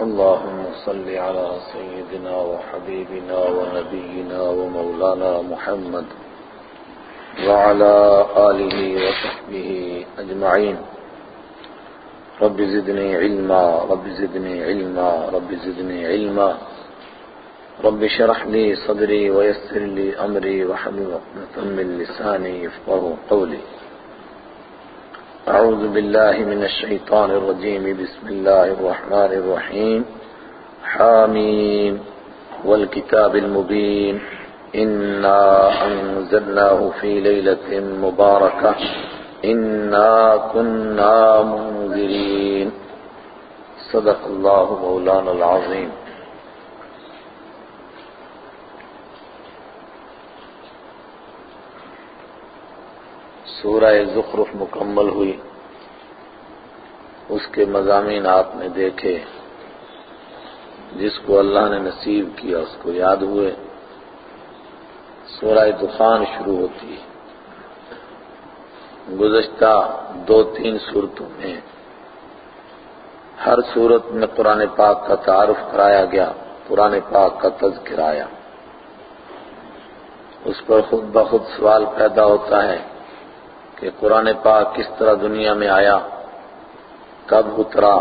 اللهم صل على سيدنا وحبيبنا ونبينا ومولانا محمد وعلى آله وصحبه أجمعين. رب زدني علما رب زدني علما رب زدني علما. رب شرح لي صدري ويسر لي أمري وحبب من لساني يفقه قولي. أعوذ بالله من الشيطان الرجيم. بسم الله الرحمن الرحيم. حاميم. والكتاب المبين. إنا أنزلناه في ليلة مباركة. إنا كنا منذرين. صدق الله مولانا العظيم. سورہ زخرف مکمل ہوئی۔ اس کے مضامین آپ نے دیکھے۔ جس کو اللہ نے نصیب کیا، اس کو یاد ہوئے۔ سورہ دخان شروع ہوتی۔ ہے گزشتہ دو تین صورتوں میں ہر صورت میں قرآن پاک کا تعارف کرایا گیا، قرآن پاک کا تذکر آیا۔ اس پر خود بخود سوال پیدا ہوتا ہے۔ کہ قرآن پاک کس طرح دنیا میں آیا، کب اترا،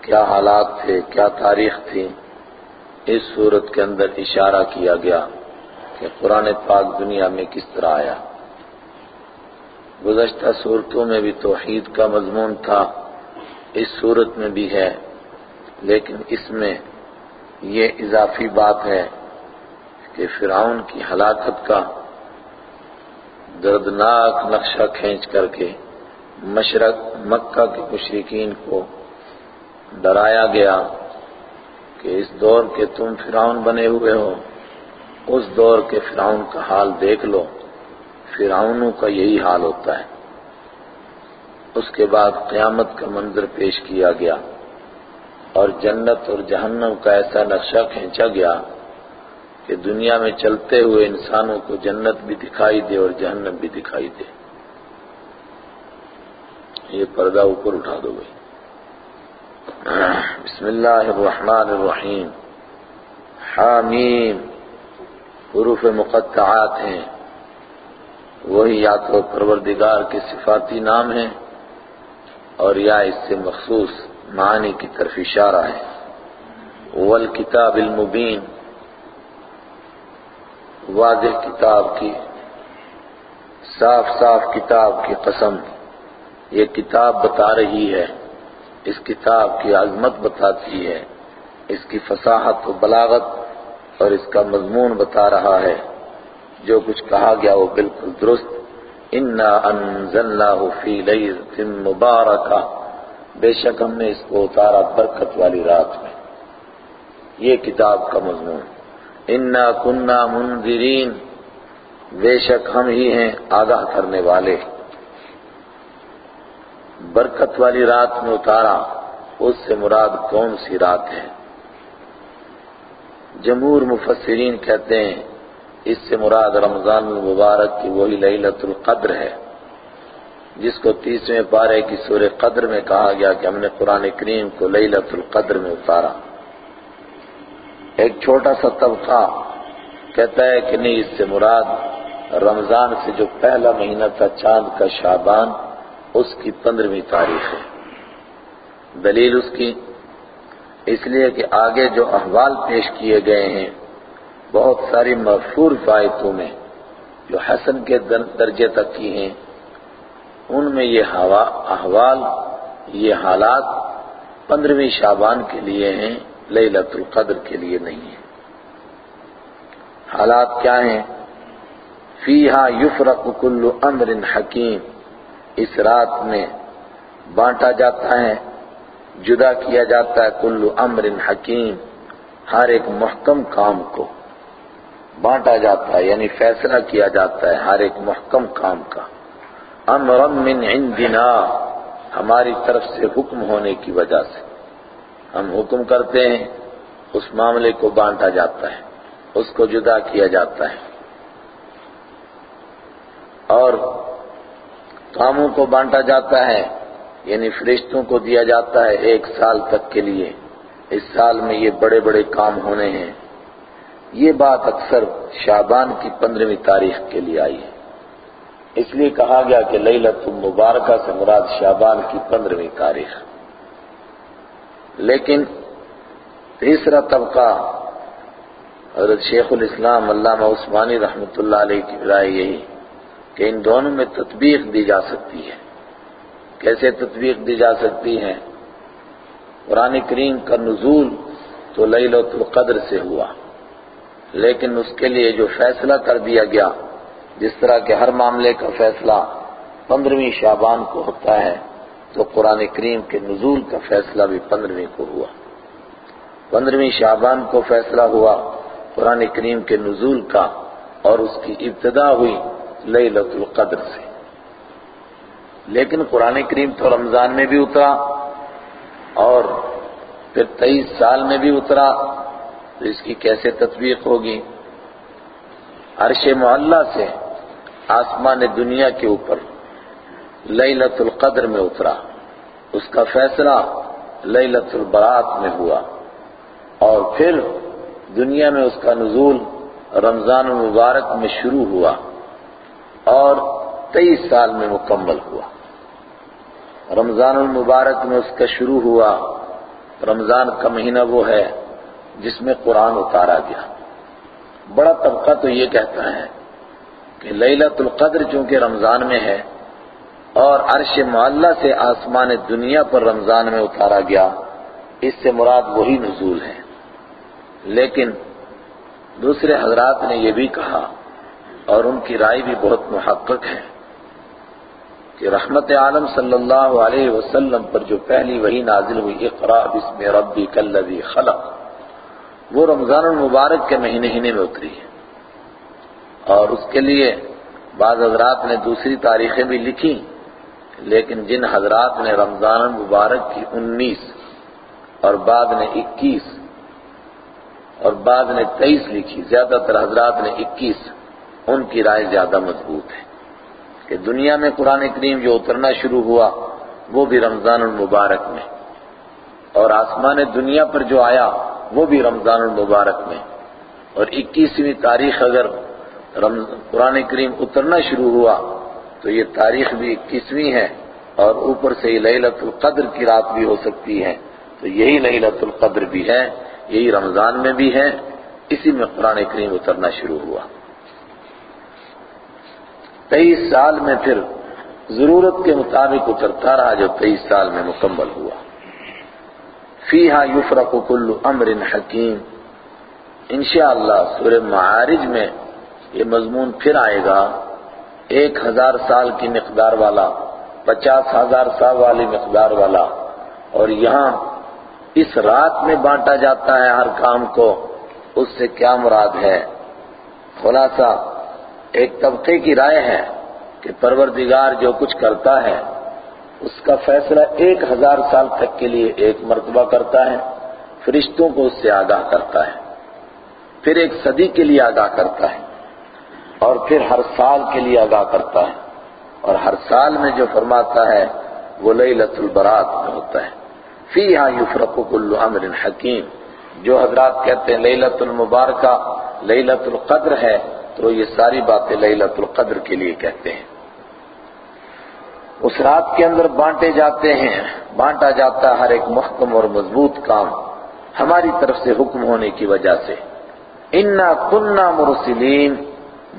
کیا حالات تھے، کیا تاریخ تھی، اس صورت کے اندر اشارہ کیا گیا کہ قرآن پاک دنیا میں کس طرح آیا۔ گزشتہ صورتوں میں بھی توحید کا مضمون تھا، اس صورت میں بھی ہے، لیکن اس میں یہ اضافی بات ہے کہ فرعون کی ہلاکت کا دردناک نقشہ کھینچ کر کے مشرق مکہ کے مشرقین کو ڈرایا گیا کہ اس دور کے تم فرعون بنے ہوئے ہو، اس دور کے فرعون کا حال دیکھ لو فرعونوں کا یہی حال ہوتا ہے۔ اس کے بعد قیامت کا منظر پیش کیا گیا اور جنت اور جہنم کا ایسا نقشہ کھینچا گیا کہ دنیا میں چلتے ہوئے انسانوں کو جنت بھی دکھائی دے اور جہنم بھی دکھائی دے۔ یہ پردہ اوپر اٹھا دو بھائی۔ بسم اللہ الرحمن الرحیم۔ حامیم۔ حروف مقطعات ہیں۔ وہی یا تو پروردگار کے صفاتی نام ہیں اور یا اس سے مخصوص معنی کی طرف اشارہ ہے والکتاب المبین۔ واضح کتاب کی، صاف صاف کتاب کی قسم۔ یہ کتاب بتا رہی ہے، اس کتاب کی عظمت بتاتی ہے، اس کی فصاحت و بلاغت اور اس کا مضمون بتا رہا ہے۔ جو کچھ کہا گیا وہ بالکل درست۔ انا انزلناہ فی لیلۃ مبارکہ بے شک ہم نے اس کو اتارا برکت والی رات میں۔ یہ کتاب کا مضمون۔ انا کننا منذرین بے شک ہم ہی ہیں آگاہ کرنے والے۔ برکت والی رات میں اتارا، اس سے مراد کون سی رات ہے؟ جمہور مفسرین کہتے ہیں، اس سے مراد رمضان المبارک کی وہی لیلت القدر ہے، جس کو تیسویں پارے کی سور قدر میں کہا گیا کہ ہم نے قرآن کریم کو لیلت القدر میں اتارا۔ ایک چھوٹا سا طبقہ کہتا ہے کہ نہیں، اس سے مراد رمضان سے جو پہلا مہینہ تھا، چاند کا شابان اس کی پندرہویں تاریخ ہے۔ دلیل اس کی اس لیے کہ آگے جو احوال پیش کیے گئے ہیں، بہت ساری مغفور فائدوں میں جو حسن کے درجے تک کی ہیں، ان میں یہ احوال، یہ حالات پندرہویں شابان کے لیے ہیں۔ لیلت القدر کے لیے نہیں ہیں حالات کیا ہیں؟ فیہا یفرق کل امر حکیم۔ اس رات میں بانٹا جاتا ہے، جدا کیا جاتا ہے کل امر حکیم، ہر ایک محکم کام کو۔ بانٹا جاتا ہے یعنی فیصلہ کیا جاتا ہے ہر ایک محکم کام کا۔ امر من عندنا، ہماری طرف سے حکم ہونے کی وجہ سے۔ ہم حکم کرتے ہیں، اس معاملے کو بانٹا جاتا ہے، اس کو جدا کیا جاتا ہے۔ اور کاموں کو بانٹا جاتا ہے یعنی فرشتوں کو دیا جاتا ہے ایک سال تک کے لیے۔ اس سال میں یہ بڑے بڑے کام ہونے ہیں۔ یہ بات اکثر شابان کی پندرہویں تاریخ کے لیے آئی ہے۔ اس لیے کہا گیا کہ لیلت المبارکہ سے مراد شابان کی پندرہویں تاریخ۔ لیکن تیسرا طبقہ حضرت شیخ الاسلام علامہ عثمانی رحمۃ اللہ علیہ کی رائے یہی کہ ان دونوں میں تطبیق دی جا سکتی ہے۔ کیسے تطبیق دی جا سکتی ہے؟ قرآن کریم کا نزول تو لیلت القدر سے ہوا، لیکن اس کے لیے جو فیصلہ کر دیا گیا، جس طرح کہ ہر معاملے کا فیصلہ پندرہویں شابان کو ہوتا ہے تو قرآن کریم کے نزول کا فیصلہ بھی پندرہویں کو ہوا۔ پندرہویں شابان کو فیصلہ ہوا قرآن کریم کے نزول کا اور اس کی ابتدا ہوئی لیلت القدر سے۔ لیکن قرآن کریم تو رمضان میں بھی اترا اور پھر تیئیس سال میں بھی اترا، تو اس کی کیسے تطبیق ہوگی؟ عرش معلہ سے آسمان دنیا کے اوپر لیلت القدر میں اترا۔ اس کا فیصلہ لیلت البرات میں ہوا۔ اور پھر دنیا میں اس کا نزول رمضان المبارک میں شروع ہوا اور تیئیس سال میں مکمل ہوا۔ رمضان المبارک میں اس کا شروع ہوا۔ رمضان کا مہینہ وہ ہے جس میں قرآن اتارا گیا۔ بڑا طبقہ تو یہ کہتا ہے کہ لیلت القدر چونکہ رمضان میں ہے اور عرش معلہ سے آسمان دنیا پر رمضان میں اتارا گیا۔ اس سے مراد وہی نزول ہے۔ لیکن دوسرے حضرات نے یہ بھی کہا اور ان کی رائے بھی بہت محقق ہے کہ رحمت عالم صلی اللہ علیہ وسلم پر جو پہلی وہی نازل ہوئی اقرا بسم ربی کلذی خلق، وہ رمضان المبارک کے مہینے ہی میں اتری۔ ہے اور اس کے لیے بعض حضرات نے دوسری تاریخیں بھی لکھی لیکن جن حضرات نے رمضان المبارک کی انیس اور بعد نے اکیس اور بعد نے تیئیس لکھی، زیادہ تر حضرات نے اکیس، ان کی رائے زیادہ مضبوط ہے کہ دنیا میں قرآن کریم جو اترنا شروع ہوا، وہ بھی رمضان المبارک میں۔ اور آسمان دنیا پر جو آیا، وہ بھی رمضان المبارک میں۔ اور اکیسویں تاریخ اگر قرآن کریم اترنا شروع ہوا تو یہ تاریخ بھی اکیسویں ہے اور اوپر سے یہ لیلت القدر کی رات بھی ہو سکتی ہے۔ تو یہی لیلت القدر بھی ہے، یہی رمضان میں بھی ہے۔ اسی میں قرآن کریم اترنا شروع ہوا۔ تیئیس سال میں پھر ضرورت کے مطابق اترتا رہا جو تیئیس سال میں مکمل ہوا۔ فیہا یفرق کل امر حکیم۔ انشاءاللہ سورہ معارج میں یہ مضمون پھر آئے گا۔ ایک ہزار سال کی مقدار والا، پچاس ہزار سال والی مقدار والا۔ اور یہاں اس رات میں بانٹا جاتا ہے ہر کام کو، اس سے کیا مراد ہے؟ خلاصہ، ایک طبقے کی رائے ہے کہ پروردگار جو کچھ کرتا ہے، اس کا فیصلہ ایک ہزار سال تک کے لیے ایک مرتبہ کرتا ہے، فرشتوں کو اس سے آگاہ کرتا ہے۔ پھر ایک صدی کے لیے آگاہ کرتا ہے۔ اور پھر ہر سال کے لیے آگاہ کرتا ہے۔ اور ہر سال میں جو فرماتا ہے، وہ لیلت البرات میں ہوتا ہے۔ فیہا یفرق کل امر حکیم۔ جو حضرات کہتے ہیں لیلت المبارکہ لیلت القدر ہے، تو یہ ساری باتیں لیلت القدر کے لیے کہتے ہیں۔ اس رات کے اندر بانٹے جاتے ہیں۔ بانٹا جاتا ہر ایک محکم اور مضبوط کام ہماری طرف سے حکم ہونے کی وجہ سے۔ انا کننا مرسلین۔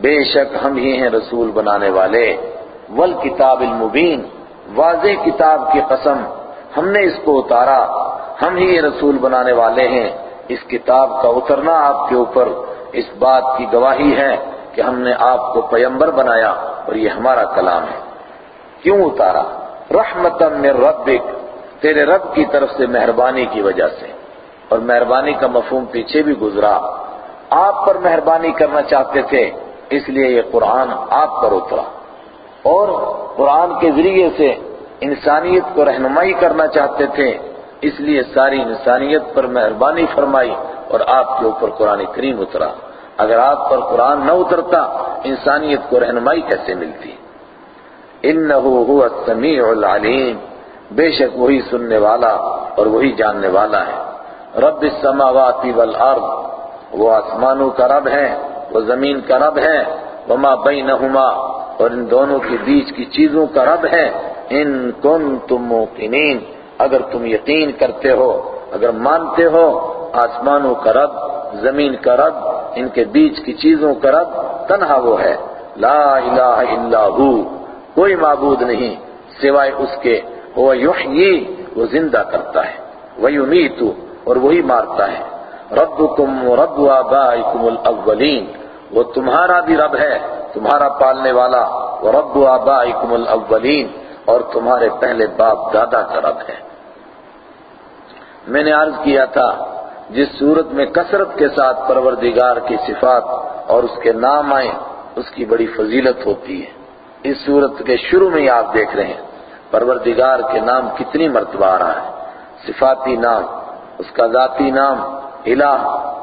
بے شک ہم ہی ہیں رسول بنانے والے۔ والکتاب المبین واضح کتاب کی قسم، ہم نے اس کو اتارا۔ ہم ہی یہ رسول بنانے والے ہیں۔ اس کتاب کا اترنا آپ کے اوپر۔ اس بات کی گواہی ہے کہ ہم نے آپ کو پیمبر بنایا اور یہ ہمارا کلام ہے۔ کیوں اتارا؟ رحمتا من ربک۔ تیرے رب کی طرف سے مہربانی کی وجہ سے۔ اور مہربانی کا مفہوم پیچھے بھی گزرا۔ آپ پر مہربانی کرنا چاہتے تھے۔ اس لیے یہ قرآن آپ پر اترا۔ اور قرآن کے ذریعے سے انسانیت کو رہنمائی کرنا چاہتے تھے، اس لیے ساری انسانیت پر مہربانی فرمائی اور آپ کے اوپر قرآن کریم اترا۔ اگر آپ پر قرآن نہ اترتا، انسانیت کو رہنمائی کیسے ملتی؟ انہو هو السمیع العلیم۔ بے شک وہی سننے والا اور وہی جاننے والا ہے۔ رب السماوات والارض، وہ آسمانوں کا رب ہے۔ وہ زمین کا رب ہے۔ وما بینہما اور ان دونوں کے بیچ کی چیزوں کا رب ہے۔ ان کنتم موقنین اگر تم یقین کرتے ہو، اگر مانتے ہو، آسمانوں کا رب، زمین کا رب، ان کے بیچ کی چیزوں کا رب، تنہا وہ ہے۔ لا الہ الا ہو کوئی معبود نہیں، سوائے اس کے۔ وہ یحیی وہ زندہ کرتا ہے۔ وَيُمِيتُ، اور وہی مارتا ہے۔ ربکم رب آبائکم الاولین، وہ تمہارا بھی رب ہے، تمہارا پالنے والا، وہ رب آبائکم الاولین، اور تمہارے پہلے باپ دادا کا رب ہے۔ میں نے عرض کیا تھا، جس صورت میں کثرت کے ساتھ پروردگار کی صفات اور اس کے نام آئیں، اس کی بڑی فضیلت ہوتی ہے۔ اس صورت کے شروع میں ہی آپ دیکھ رہے ہیں، پروردگار کے نام کتنی مرتبہ آ رہا ہے۔ صفاتی نام، اس کا ذاتی نام الہ،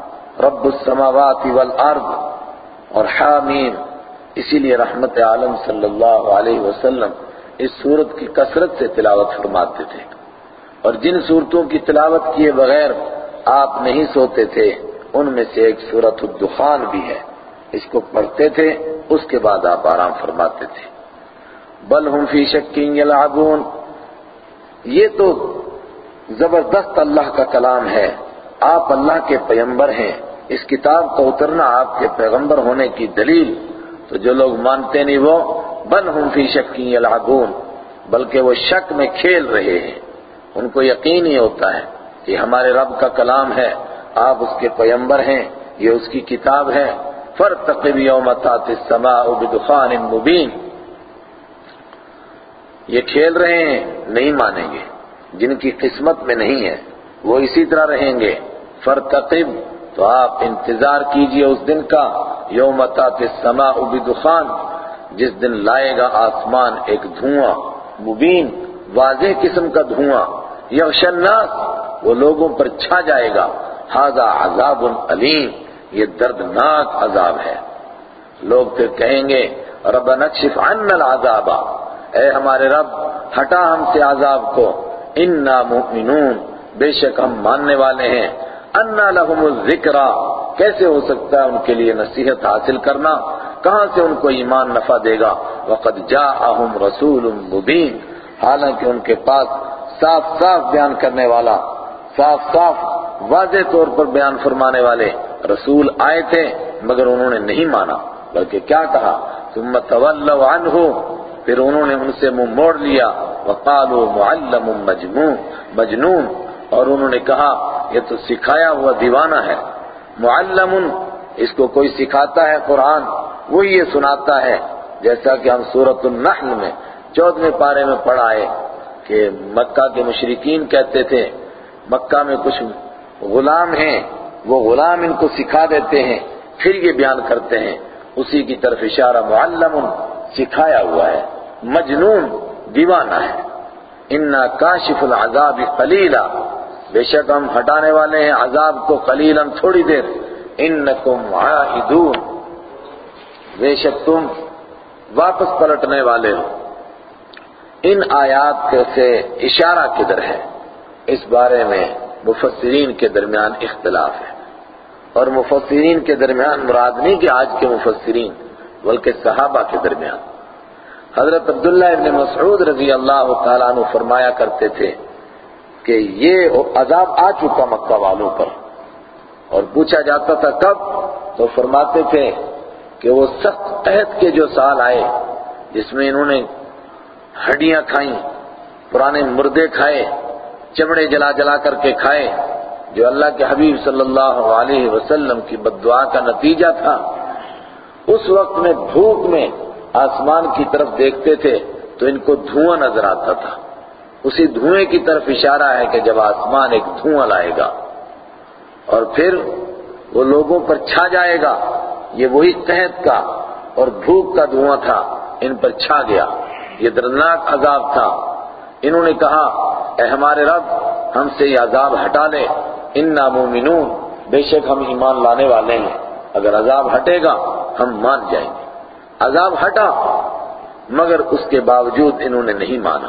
رب السماوات والارض، اور حامیم۔ اسی لیے رحمت عالم صلی اللہ علیہ وسلم اس صورت کی کثرت سے تلاوت فرماتے تھے۔ اور جن صورتوں کی تلاوت کیے بغیر آپ نہیں سوتے تھے، ان میں سے ایک صورت الدخان بھی ہے۔ اس کو پڑھتے تھے، اس کے بعد آپ آرام فرماتے تھے۔ بل ہم فی شکین یلعبون۔ یہ تو زبردست اللہ کا کلام ہے۔ آپ اللہ کے پیمبر ہیں، اس کتاب کا اترنا آپ کے پیغمبر ہونے کی دلیل۔ تو جو لوگ مانتے نہیں وہ، بل ہم فی شکین یلعبون، بلکہ وہ شک میں کھیل رہے ہیں۔ ان کو یقین ہی ہوتا ہے کہ ہمارے رب کا کلام ہے، آپ اس کے پیمبر ہیں، یہ اس کی کتاب ہے۔ فَرْتَقِبْ يَوْمَ تَعْتِ السَّمَاءُ بِدُخَانٍ مُبِينٍ یہ کھیل رہے ہیں، نہیں مانیں گے۔ جن کی قسمت میں نہیں ہے۔ وہ اسی طرح رہیں گے۔ فرتقب تو آپ انتظار کیجیے اس دن کا۔ یوم تات السماء بدخان، جس دن لائے گا آسمان ایک دھواں۔ مبین، واضح قسم کا دھواں۔ یغش الناس، وہ لوگوں پر چھا جائے گا۔ ہاذا عذاب علیم، یہ دردناک عذاب ہے۔ لوگ پھر کہیں گے، ربنا اکشف عنا العذاب۔ اے ہمارے رب، ہٹا ہم سے عذاب کو۔ انا مؤمنون۔ بے شک ہم ماننے والے ہیں۔ انا لهم الذکر کیسے ہو سکتا ہے ان کے لیے نصیحت حاصل کرنا؟ کہاں سے ان کو ایمان نفع دے گا؟ وقد جاءہم رسول مبین۔ حالانکہ ان کے پاس صاف صاف بیان کرنے والا، صاف صاف واضح طور پر بیان فرمانے والے رسول آئے تھے، مگر انہوں نے نہیں مانا۔ بلکہ کیا کہا؟ ثم تولوا عنہ۔ پھر انہوں نے ان سے منہ موڑ لیا۔ وقالوا معلم مجنون۔ مجنون۔ اور انہوں نے کہا، یہ تو سکھایا ہوا دیوانہ ہے۔ معلم اس کو کوئی سکھاتا ہے قرآن، وہی یہ سناتا ہے۔ جیسا کہ ہم سورۃ النحل میں چودھویں پارے میں پڑھائے کہ مکہ کے مشرقین کہتے تھے، مکہ میں کچھ غلام ہیں، وہ غلام ان کو سکھا دیتے ہیں، پھر یہ بیان کرتے ہیں۔ اسی کی طرف اشارہ معلم سکھایا ہوا ہے۔ مجنون دیوانہ ہے۔ انا کاشف العذاب قلیلا بے شک ہم ہٹانے والے ہیں، عذاب کو قلیلا تھوڑی دیر۔ انکم عائدون۔ بے شک تم واپس پلٹنے والے ہو۔ ان آیات سے اشارہ کدھر ہے؟ اس بارے میں مفسرین کے درمیان اختلاف ہے۔ اور مفسرین کے درمیان مراد نہیں کہ آج کے مفسرین، بلکہ صحابہ کے درمیان۔ حضرت عبداللہ ابن مسعود رضی اللہ تعالیٰ عنہ فرمایا کرتے تھے کہ یہ عذاب آ چکا مکہ والوں پر۔ اور پوچھا جاتا تھا کب؟ تو فرماتے تھے کہ وہ سخت قحط کے جو سال آئے، جس میں انہوں نے ہڈیاں کھائیں، پرانے مردے کھائے، چمڑے جلا جلا کر کے کھائے، جو اللہ کے حبیب صلی اللہ علیہ وسلم کی بدعا کا نتیجہ تھا۔ اس وقت میں بھوک میں آسمان کی طرف دیکھتے تھے تو ان کو دھواں نظر آتا تھا۔ اسی دھوئیں کی طرف اشارہ ہے کہ جب آسمان ایک دھواں لائے گا اور پھر وہ لوگوں پر چھا جائے گا، یہ وہی قحط کا اور بھوک کا دھواں تھا، ان پر چھا گیا۔ یہ دردناک عذاب تھا۔ انہوں نے کہا، اے ہمارے رب، ہم سے یہ عذاب ہٹا لے۔ انا مومنون بے شک ہم ایمان لانے والے ہیں۔ اگر عذاب ہٹے گا، ہم مان جائیں گے۔ عذاب ہٹا، مگر اس کے باوجود انہوں نے نہیں مانا۔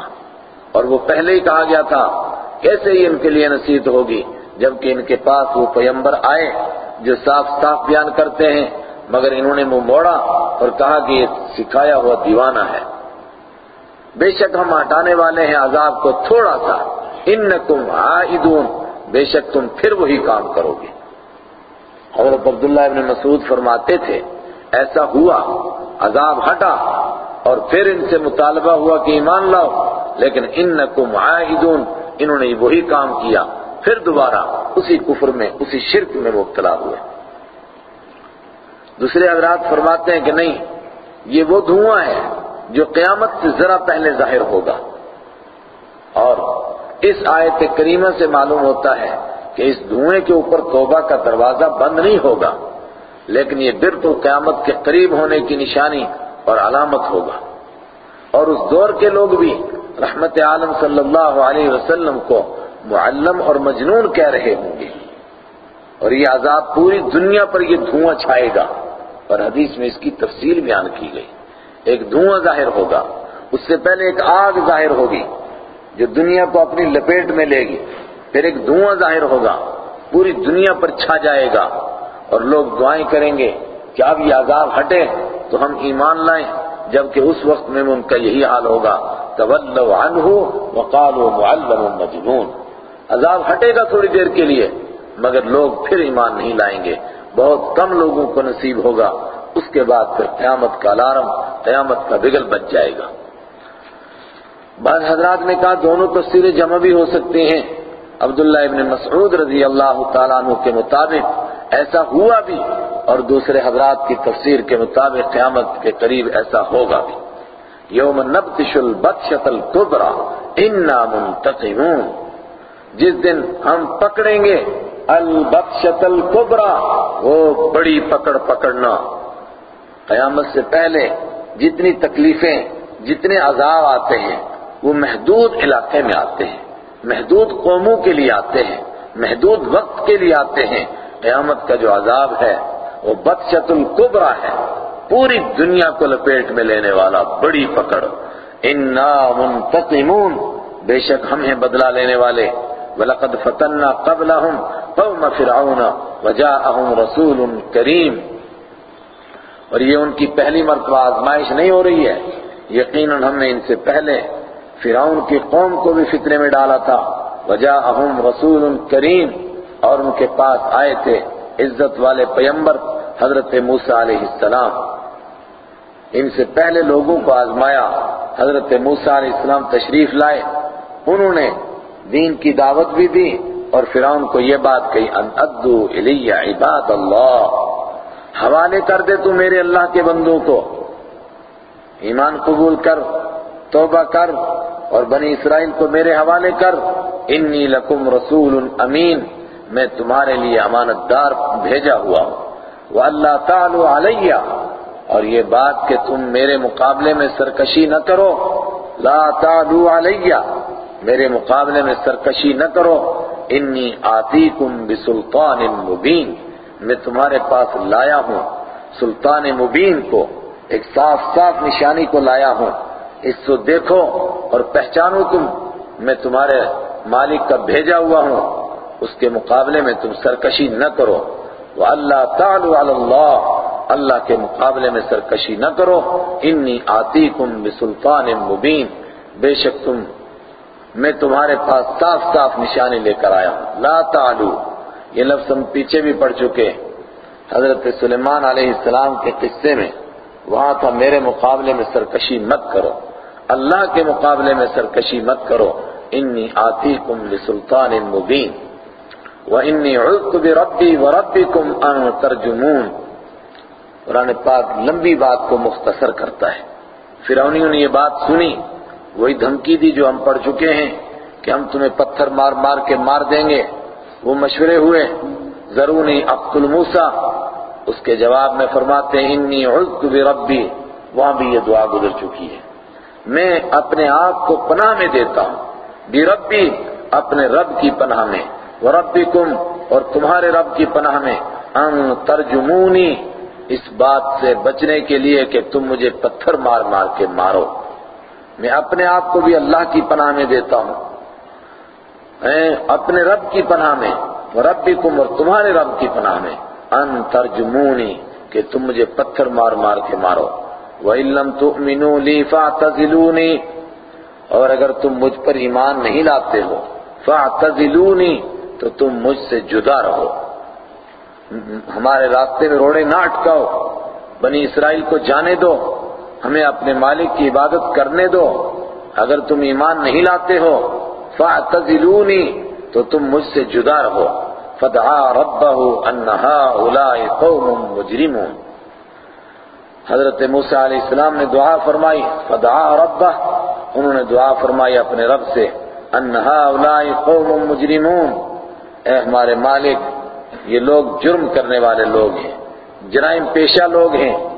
اور وہ پہلے ہی کہا گیا تھا، کیسے ہی ان کے لیے نصیحت ہوگی؟ جبکہ ان کے پاس وہ پیمبر آئے جو صاف صاف بیان کرتے ہیں، مگر انہوں نے منہ موڑا اور کہا کہ یہ سکھایا ہوا دیوانہ ہے۔ بے شک ہم ہٹانے والے ہیں، عذاب کو تھوڑا سا۔ انکم عائدون، بے شک تم پھر وہی کام کرو گے۔ حضرت عبداللہ ابن مسعود فرماتے تھے، ایسا ہوا، عذاب ہٹا۔ اور پھر ان سے مطالبہ ہوا کہ ایمان لاؤ، لیکن انکم عائدون انہوں نے وہی کام کیا۔ پھر دوبارہ اسی کفر میں، اسی شرک میں مبتلا ہوئے۔ دوسرے حضرات فرماتے ہیں کہ نہیں، یہ وہ دھواں ہے جو قیامت سے ذرا پہلے ظاہر ہوگا۔ اور اس آیت کریمہ سے معلوم ہوتا ہے کہ اس دھوئیں کے اوپر توبہ کا دروازہ بند نہیں ہوگا، لیکن یہ بالکل قیامت کے قریب ہونے کی نشانی اور علامت ہوگا۔ اور اس دور کے لوگ بھی رحمت عالم صلی اللہ علیہ وسلم کو معلم اور مجنون کہہ رہے ہوں گے۔ اور یہ عذاب پوری دنیا پر یہ دھواں چھائے گا۔ اور حدیث میں اس کی تفصیل بیان کی گئی۔ ایک دھواں ظاہر ہوگا۔ اس سے پہلے ایک آگ ظاہر ہوگی جو دنیا کو اپنی لپیٹ میں لے گی۔ پھر ایک دھواں ظاہر ہوگا۔ پوری دنیا پر چھا جائے گا۔ اور لوگ دعائیں کریں گے کہ اب یہ عذاب ہٹے۔ تو ہم ایمان لائیں، جبکہ اس وقت میں ان کا یہی حال ہوگا۔ تولوا عنہ وقالوا معلم مجنون۔ عذاب ہٹے گا تھوڑی دیر کے لیے، مگر لوگ پھر ایمان نہیں لائیں گے۔ بہت کم لوگوں کو نصیب ہوگا۔ اس کے بعد پھر قیامت کا الارم، قیامت کا بگل بچ جائے گا۔ بعض حضرات نے کہا، دونوں تفسیریں جمع بھی ہو سکتے ہیں۔ عبداللہ ابن مسعود رضی اللہ تعالیٰ عنہ کے مطابق ایسا ہوا بھی اور دوسرے حضرات کی تفسیر کے مطابق قیامت کے قریب ایسا ہوگا بھی۔ یوم نبتش البتشت القبرى انا منتقمون۔ جس دن ہم پکڑیں گے البتشت القبرى وہ بڑی پکڑ پکڑنا۔ قیامت سے پہلے جتنی تکلیفیں، جتنے عذاب آتے ہیں، وہ محدود علاقے میں آتے ہیں۔ محدود قوموں کے لیے آتے ہیں، محدود وقت کے لیے آتے ہیں۔ قیامت کا جو عذاب ہے، وہ بدشت القبرا ہے۔ پوری دنیا کو لپیٹ میں لینے والا بڑی پکڑ۔ انا منتقمون۔ بے شک ہم ہیں بدلہ لینے والے۔ وَلَقَدْ فَتَنَّا قَبْلَهُمْ قَوْمَ فِرْعَوْنَ وَجَاءَهُمْ رَسُولٌ كَرِيمٌ۔ اور یہ ان کی پہلی مرتبہ آزمائش نہیں ہو رہی ہے۔ یقیناً ہم نے ان سے پہلے فرعون کی قوم کو بھی فطرے میں ڈالا تھا۔ وَجَاءَهُمْ رَسُولٌ كَرِيمٌ۔ اور ان کے پاس آئے تھے عزت والے پیمبر حضرت موسیٰ علیہ السلام۔ ان سے پہلے لوگوں کو آزمایا، حضرت موسیٰ علیہ السلام تشریف لائے۔ انہوں نے دین کی دعوت بھی دی اور فرعون کو یہ بات کہی، ان ادو الی عباد اللہ حوالے کر دے تو میرے اللہ کے بندوں کو۔ ایمان قبول کر، توبہ کر اور بنی اسرائیل کو میرے حوالے کر۔ انی لکم رسول امین۔ میں تمہارے لیے امانت دار بھیجا ہوا ہوں۔ وہ اللہ تعالی علیہ اور یہ بات کہ تم میرے مقابلے میں سرکشی نہ کرو۔ لا تعلو علیہ میرے مقابلے میں سرکشی نہ کرو۔ انی آتیکم بسلطان مبین میں تمہارے پاس لایا ہوں سلطان مبین کو۔ ایک صاف صاف نشانی کو لایا ہوں۔ اس کو دیکھو اور پہچانو تم۔ میں تمہارے مالک کا بھیجا ہوا ہوں۔ اس کے مقابلے میں تم سرکشی نہ کرو۔ وہ اللہ تعالی اللہ اللہ کے مقابلے میں سرکشی نہ کرو۔ انی آتیکم بسلطان مبین بے شک تم میں تمہارے پاس صاف صاف نشانی لے کر آیا ہوں۔ لا تعلو یہ لفظ ہم پیچھے بھی پڑھ چکے حضرت سلیمان علیہ السلام کے قصے میں وہاں تھا، میرے مقابلے میں سرکشی مت کرو۔ اللہ کے مقابلے میں سرکشی مت کرو۔ انی آتیکم لسلطان مبین وَإِنِّي عُذْتُ بِرَبِّي وَرَبِّكُمْ أَن تَرْجُمُونَ قرآن پاک لمبی بات کو مختصر کرتا ہے۔ فرعونیوں نے یہ بات سنی۔ وہی دھمکی دی جو ہم پڑھ چکے ہیں کہ ہم تمہیں پتھر مار مار کے مار دیں گے۔ وہ مشورے ہوئے۔ ضرونی اقتل موسا اس کے جواب میں فرماتے ہیں انی عذت بربی وہاں بھی یہ دعا گزر چکی ہے۔ میں اپنے آپ کو پناہ میں دیتا ہوں۔ بربی اپنے رب کی پناہ میں۔ وربکم اور تمہارے رب کی پناہ میں ان ترجمونی، اس بات سے بچنے کے لیے کہ تم مجھے پتھر مار مار کے مارو۔ میں اپنے آپ کو بھی اللہ کی پناہ میں دیتا ہوں۔ میں اپنے رب کی پناہ میں ربکم اور تمہارے رب کی پناہ میں۔ ان ترجمونی، کہ تم مجھے پتھر مار مار کے مارو۔ وَإِلَّمْ تُؤْمِنُوا لِي فَاعْتَزِلُونِي اور اگر تم مجھ پر ایمان نہیں لاتے ہو فَاعْتَزِلُونِي تو تم مجھ سے جدا رہو۔ ہمارے راستے میں روڑے نہ اٹکاؤ۔ بنی اسرائیل کو جانے دو۔ ہمیں اپنے مالک کی عبادت کرنے دو۔ اگر تم ایمان نہیں لاتے ہو فَاعْتَزِلُونِي تو تم مجھ سے جدا رہو۔ فَدْعَا رَبَّهُ أَنَّهَا أُولَٰئِ قَوْمٌ مُجْرِمُونَ۔ حضرت موسیٰ علیہ السلام نے دعا فرمائی، فدعا ربہ۔ انہوں نے دعا فرمائی اپنے رب سے انہا اولائی قوم مجرمون۔ اے ہمارے مالک، یہ لوگ جرم کرنے والے لوگ ہیں، جرائم پیشہ لوگ ہیں۔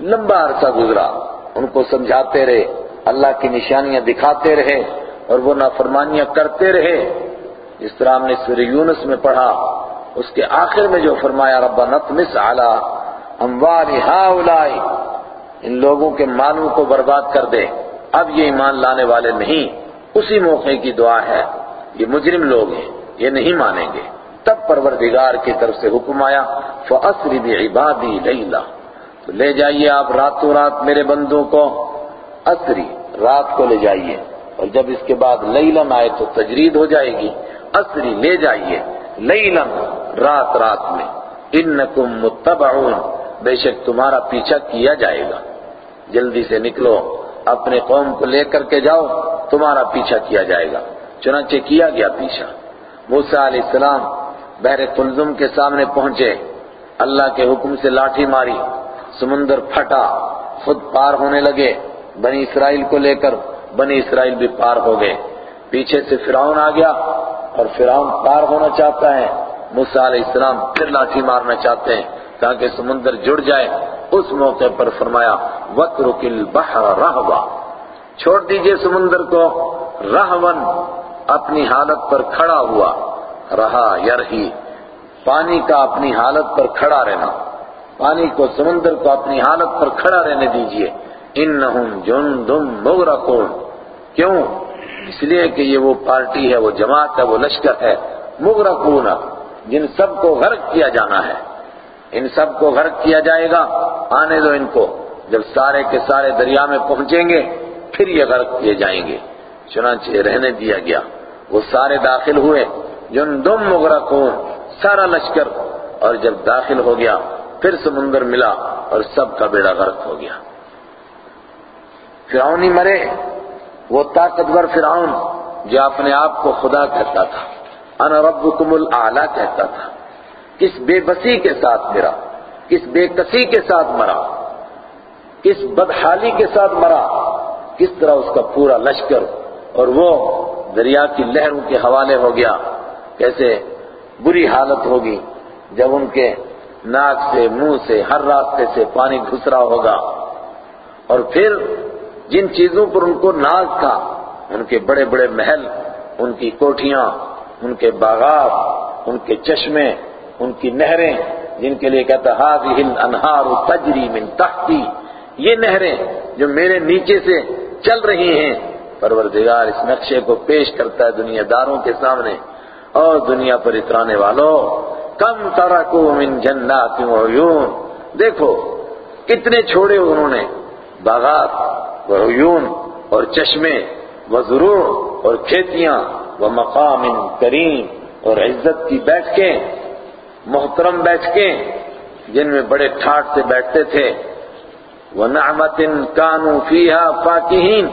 لمبا عرصہ گزرا، ان کو سمجھاتے رہے، اللہ کی نشانیاں دکھاتے رہے اور وہ نافرمانیاں کرتے رہے۔ جس طرح ہم نے سورہ یونس میں پڑھا، اس کے آخر میں جو فرمایا رب نطمس علی اموال ہاؤلائی، ان لوگوں کے مالوں کو برباد کر دے۔ اب یہ ایمان لانے والے نہیں، اسی موقع کی دعا ہے۔ یہ مجرم لوگ ہیں۔ یہ نہیں مانیں گے۔ تب پروردگار کی طرف سے حکم آیا، فَأَسْرِ بِعِبَادِي لَيْلًا۔ تو لے جائیے آپ راتوں رات میرے بندوں کو، اسری، رات کو لے جائیے۔ اور جب اس کے بعد لیلن آئے تو تجرید ہو جائے گی، اسری لے جائیے۔ لیلن رات رات میں۔ انکم متبعون۔ بے شک تمہارا پیچھا کیا جائے گا۔ جلدی سے نکلو، اپنے قوم کو لے کر کے جاؤ، تمہارا پیچھا کیا جائے گا۔ چنانچہ کیا گیا پیچھا؟ موسیٰ علیہ السلام بحر قلزم کے سامنے پہنچے، اللہ کے حکم سے لاٹھی ماری، سمندر پھٹا، خود پار ہونے لگے، بنی اسرائیل کو لے کر بنی اسرائیل بھی پار ہو گئے۔ پیچھے سے فرعون آ گیا اور فرعون پار ہونا چاہتا ہے۔ موسیٰ علیہ السلام پھر لاٹھی مارنا چاہتے ہیں، تاکہ سمندر جڑ جائے۔ اس موقع پر فرمایا وَتْرُكِ الْبَحْرَ رَهْوَا چھوڑ دیجیے سمندر کو رہون اپنی حالت پر کھڑا ہوا، رہا، یرہی۔ پانی کا اپنی حالت پر کھڑا رہنا۔ پانی کو سمندر کو اپنی حالت پر کھڑا رہنے دیجیے۔ انہم جندم مغرقون۔ کیوں؟ اس لیے کہ یہ وہ پارٹی ہے، وہ جماعت ہے، وہ لشکر ہے۔ مغرقون۔ جن سب کو غرق کیا جانا ہے۔ ان سب کو غرق کیا جائے گا۔ آنے دو ان کو۔ جب سارے کے سارے دریا میں پہنچیں گے، پھر یہ غرق کیے جائیں گے۔ چنانچہ رہنے دیا گیا۔ وہ سارے داخل ہوئے۔ جن دم مغرقون، سارا لشکر۔ اور جب داخل ہو گیا، پھر سمندر ملا اور سب کا بیڑا غرق ہو گیا۔ فرعون ہی مرے۔ وہ طاقتور فرعون جو اپنے آپ کو خدا کہتا تھا۔ انا ربکم الاعلی کہتا تھا۔ کس بے بسی کے ساتھ مرا، کس بے کسی کے ساتھ مرا، کس بدحالی کے ساتھ مرا، کس طرح اس کا پورا لشکر اور وہ دریا کی لہروں کے حوالے ہو گیا، کیسے بری حالت ہوگی، جب ان کے ناک سے، منہ سے، ہر راستے سے پانی گھس رہا ہوگا۔ اور پھر جن چیزوں پر ان کو ناز تھا، ان کے بڑے بڑے محل، ان کی کوٹھیاں، ان کے باغات، ان کے چشمے، ان کی نہریں، جن کے لیے کہتا هذه الانہار تجری من تحتی یہ نہریں جو میرے نیچے سے چل رہی ہیں پروردگار اس نقشے کو پیش کرتا ہے دنیا داروں کے سامنے اور دنیا پر اترانے والوں۔ کم ترکو من جنات وعیون دیکھو کتنے چھوڑے انہوں نے، باغات وعیون اور چشمے وزرور اور کھیتیاں ومقام کریم اور عزت کی بیٹھکیں، محترم بیٹھکیں جن میں بڑے ٹھاٹ سے بیٹھتے تھے۔ وَنَعْمَةٍ كَانُوا فِيهَا فَاكِهِينَ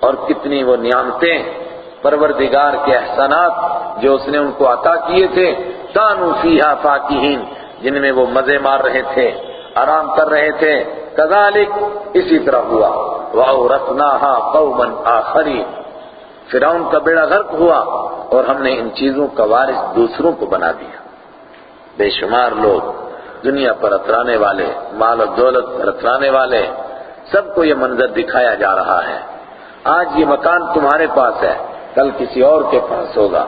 اور کتنی وہ نعمتیں پروردگار کے احسانات جو اس نے ان کو عطا کیے تھے كَانُوا فِيهَا فَاكِهِينَ جن میں وہ مزے مار رہے تھے، آرام کر رہے تھے۔ كَذَلِكَ اسی طرح ہوا۔ وَأَوْرَثْنَاهَا قَوْمًا آخَرِينَ۔ فرعون کا بیڑا غرق ہوا اور ہم نے ان چیزوں کا وارث دوسروں کو بنا دیا۔ بے شمار لوگ، دنیا پر اترانے والے، مال و دولت پر اترانے والے، سب کو یہ منظر دکھایا جا رہا ہے۔ آج یہ مکان تمہارے پاس ہے، کل کسی اور کے پاس ہوگا۔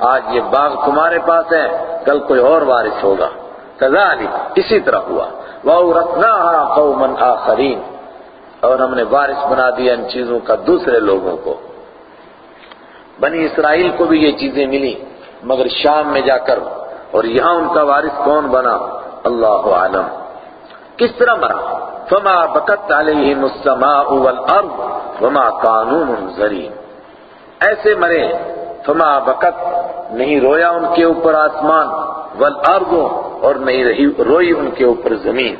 آج یہ باغ تمہارے پاس ہے، کل کوئی اور وارث ہوگا۔ كذلك اسی طرح ہوا۔ وَأَوْرَثْنَاهَا قَوْمًا آخَرِينَ۔ اور ہم نے وارث بنا دیا ان چیزوں کا دوسرے لوگوں کو۔ بنی اسرائیل کو بھی یہ چیزیں ملی مگر شام میں جا کر۔ اور یہاں ان کا وارث کون بنا؟ اللہ عالم کس طرح مرا؟ فما بکت علیہم السماء والارض وما قانون منظرین۔ ایسے مرے، فما بکت، نہیں رویا ان کے اوپر آسمان، والارض، اور نہیں رہی، روئی ان کے اوپر زمین۔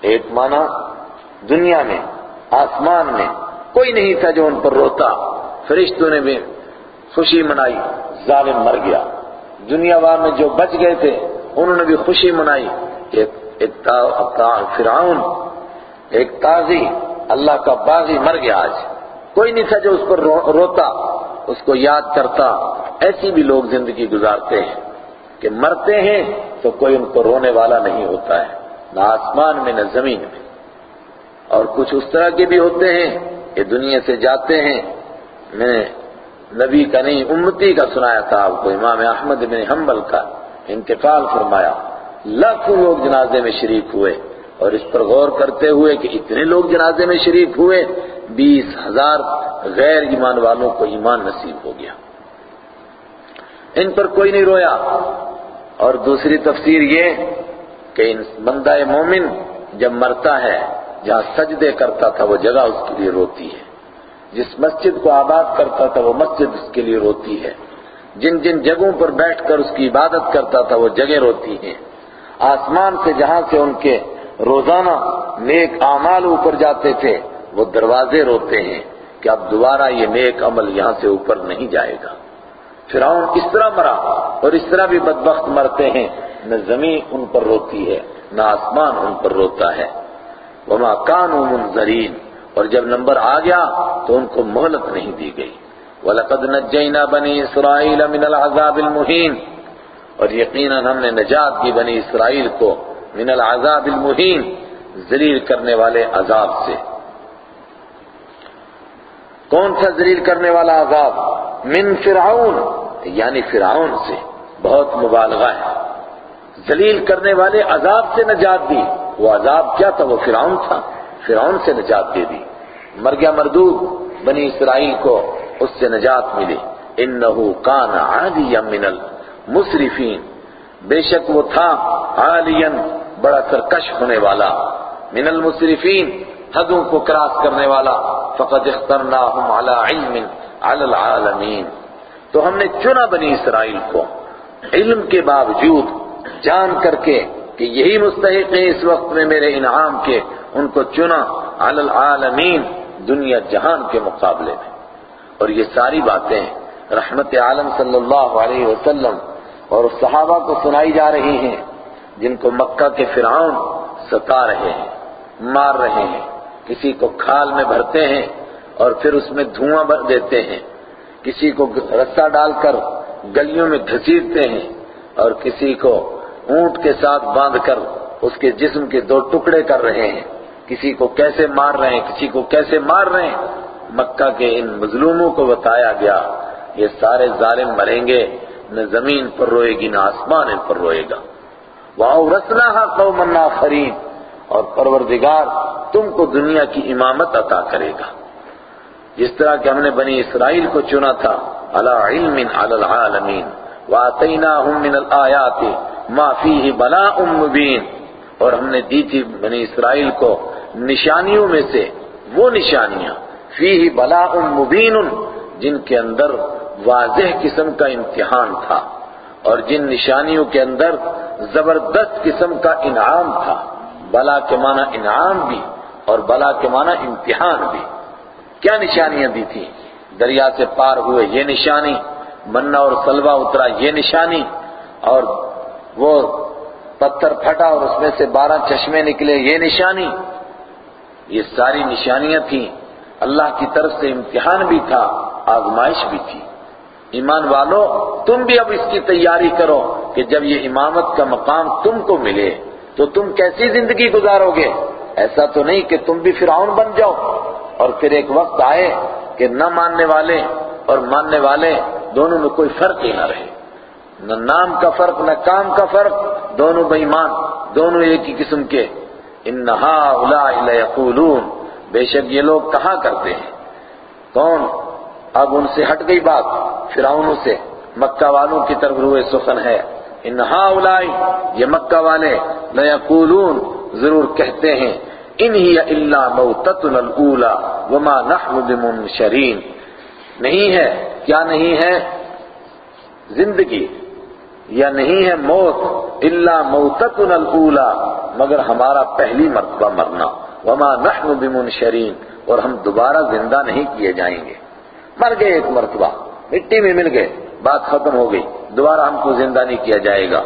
ایک معنی، دنیا میں، آسمان میں، کوئی نہیں تھا جو ان پر روتا۔ فرشتوں نے بھی خوشی منائی، ظالم مر گیا۔ دنیا وار میں جو بچ گئے تھے، انہوں نے بھی خوشی منائی ایک فرعون۔ ایک تازی، اللہ کا بازی مر گیا آج۔ کوئی نہیں تھا جو اس پر روتا، اس کو یاد کرتا۔ ایسی بھی لوگ زندگی گزارتے ہیں کہ مرتے ہیں تو کوئی ان کو رونے والا نہیں ہوتا ہے، نہ آسمان میں، نہ زمین میں۔ اور کچھ اس طرح کے بھی ہوتے ہیں کہ دنیا سے جاتے ہیں۔ میں نے نبی کا نہیں، امتی کا سنایا تھا آپ کو، امام احمد بن حنبل کا انتقال فرمایا۔ لاکھوں لوگ جنازے میں شریک ہوئے۔ اور اس پر غور کرتے ہوئے کہ اتنے لوگ جنازے میں شریک ہوئے، بیس ہزار غیر ایمان والوں کو ایمان نصیب ہو گیا۔ ان پر کوئی نہیں رویا۔ اور دوسری تفسیر یہ کہ بندہ مومن جب مرتا ہے، جہاں سجدے کرتا تھا، وہ جگہ اس کے لیے روتی ہے۔ جس مسجد کو آباد کرتا تھا، وہ مسجد اس کے لیے روتی ہے۔ جن جن جگہوں پر بیٹھ کر اس کی عبادت کرتا تھا، وہ جگہ روتی ہیں آسمان سے جہاں سے ان کے روزانہ نیک اعمال اوپر جاتے تھے، وہ دروازے روتے ہیں کہ اب دوبارہ یہ نیک عمل یہاں سے اوپر نہیں جائے گا۔ فرعون اس طرح مرا اور اس طرح بھی بدبخت مرتے ہیں، نہ زمین ان پر روتی ہے، نہ آسمان ان پر روتا ہے۔ وما كانوا منذرین اور جب نمبر آ گیا تو ان کو مہلت نہیں دی گئی۔ وَلَقَدْ نَجَّيْنَا بَنِي إِسْرَائِيلَ مِنَ الْعَذَابِ الْمُهِينَ اور یقیناً ہم نے نجات کی بنی اسرائیل کو۔ من العذاب المہین، ذلیل کرنے والے عذاب سے۔ کون سا ذلیل کرنے والا عذاب؟ من فرعون یعنی فرعون سے۔ بہت مبالغہ ہے۔ ذلیل کرنے والے عذاب سے نجات دی۔ وہ عذاب کیا تھا؟ وہ فرعون تھا۔ فرعون سے نجات دے دی۔ مر گیا مردود، بنی اسرائیل کو اس سے نجات ملی۔ انہو کان عادیا من المصرفین بے شک وہ تھا عالیا بڑا سرکش ہونے والا، من المصرفین، حدوں کو کراس کرنے والا، فقد اخترناہم علی علم علی العالمین۔ تو ہم نے چنا بنی اسرائیل کو۔ علم کے باوجود جان کر کے کہ یہی مستحق ہیں اس وقت میں میرے انعام کے، ان کو چنا علی العالمین، دنیا جہان کے مقابلے میں۔ اور یہ ساری باتیں رحمت عالم صلی اللہ علیہ وسلم اور صحابہ کو سنائی جا رہی ہیں۔ جن کو مکہ کے فرعون ستا رہے ہیں، مار رہے ہیں، کسی کو کھال میں بھرتے ہیں اور پھر اس میں دھواں بھر دیتے ہیں۔ کسی کو رسہ ڈال کر گلیوں میں گھسیٹتے ہیں اور کسی کو اونٹ کے ساتھ باندھ کر اس کے جسم کے دو ٹکڑے کر رہے ہیں۔ کسی کو کیسے مار رہے ہیں، کسی کو کیسے مار رہے ہیں۔ مکہ کے ان مظلوموں کو بتایا گیا، یہ سارے ظالم مریں گے، نہ زمین پر روئے گی، نہ آسمان ان پر روئے گا۔ وَأَوْرَثْنَاهَا قَوْمًا آخَرِينَ۔ اور پروردگار تم کو دنیا کی امامت عطا کرے گا۔ جس طرح کہ ہم نے بنی اسرائیل کو چنا تھا، عَلَى عِلْمٍ عَلَى الْعَالَمِينَ۔ وَآتَيْنَاهُمْ مِنَ الْآيَاتِ مَا فِيهِ بَلَاءٌ مُبِينٌ۔ اور ہم نے دی تھی بنی اسرائیل کو نشانیوں میں سے وہ نشانیاں۔ فیہ بلاء مبین جن کے اندر واضح قسم کا امتحان تھا۔ اور جن نشانیوں کے اندر زبردست قسم کا انعام تھا۔ بلا کے معنی انعام بھی اور بلا کے معنی امتحان بھی۔ کیا نشانیاں دی تھی؟ دریا سے پار ہوئے یہ نشانی، منا اور سلوا اترا یہ نشانی، اور وہ پتھر پھٹا اور اس میں سے بارہ چشمے نکلے یہ نشانی۔ یہ ساری نشانیاں تھیں۔ اللہ کی طرف سے امتحان بھی تھا، آزمائش بھی تھی۔ ایمان والو، تم بھی اب اس کی تیاری کرو کہ جب یہ امامت کا مقام تم کو ملے، تو تم کیسی زندگی گزارو گے؟ ایسا تو نہیں کہ تم بھی فرعون بن جاؤ اور پھر ایک وقت آئے کہ نہ ماننے والے اور ماننے والے دونوں میں کوئی فرق ہی نہ رہے۔ نہ نام کا فرق، نہ کام کا فرق، دونوں بےمان دونوں ایک ہی قسم کے۔ انہا لَيَقُولُونَ بے شک یہ لوگ کہاں کرتے ہیں؟ کون اب ان سے ہٹ گئی بات۔ فرعونوں سے مکہ والوں کی طرف روئے سخن ہے۔ انہا اولائی یہ مکہ والے لیقولون ضرور کہتے ہیں انہی الا موتتنا الاولا وما نحن بمنشرین نہیں ہے، کیا نہیں ہے؟ زندگی، یا نہیں ہے موت الا موتتنا الاولا مگر ہمارا پہلی مرتبہ مرنا۔ وما نحن بمنشرین اور ہم دوبارہ زندہ نہیں کیے جائیں گے۔ مر گئے ایک مرتبہ، مٹی میں مل گئے، بات ختم ہو گئی، دوبارہ ہم کو زندہ نہیں کیا جائے گا۔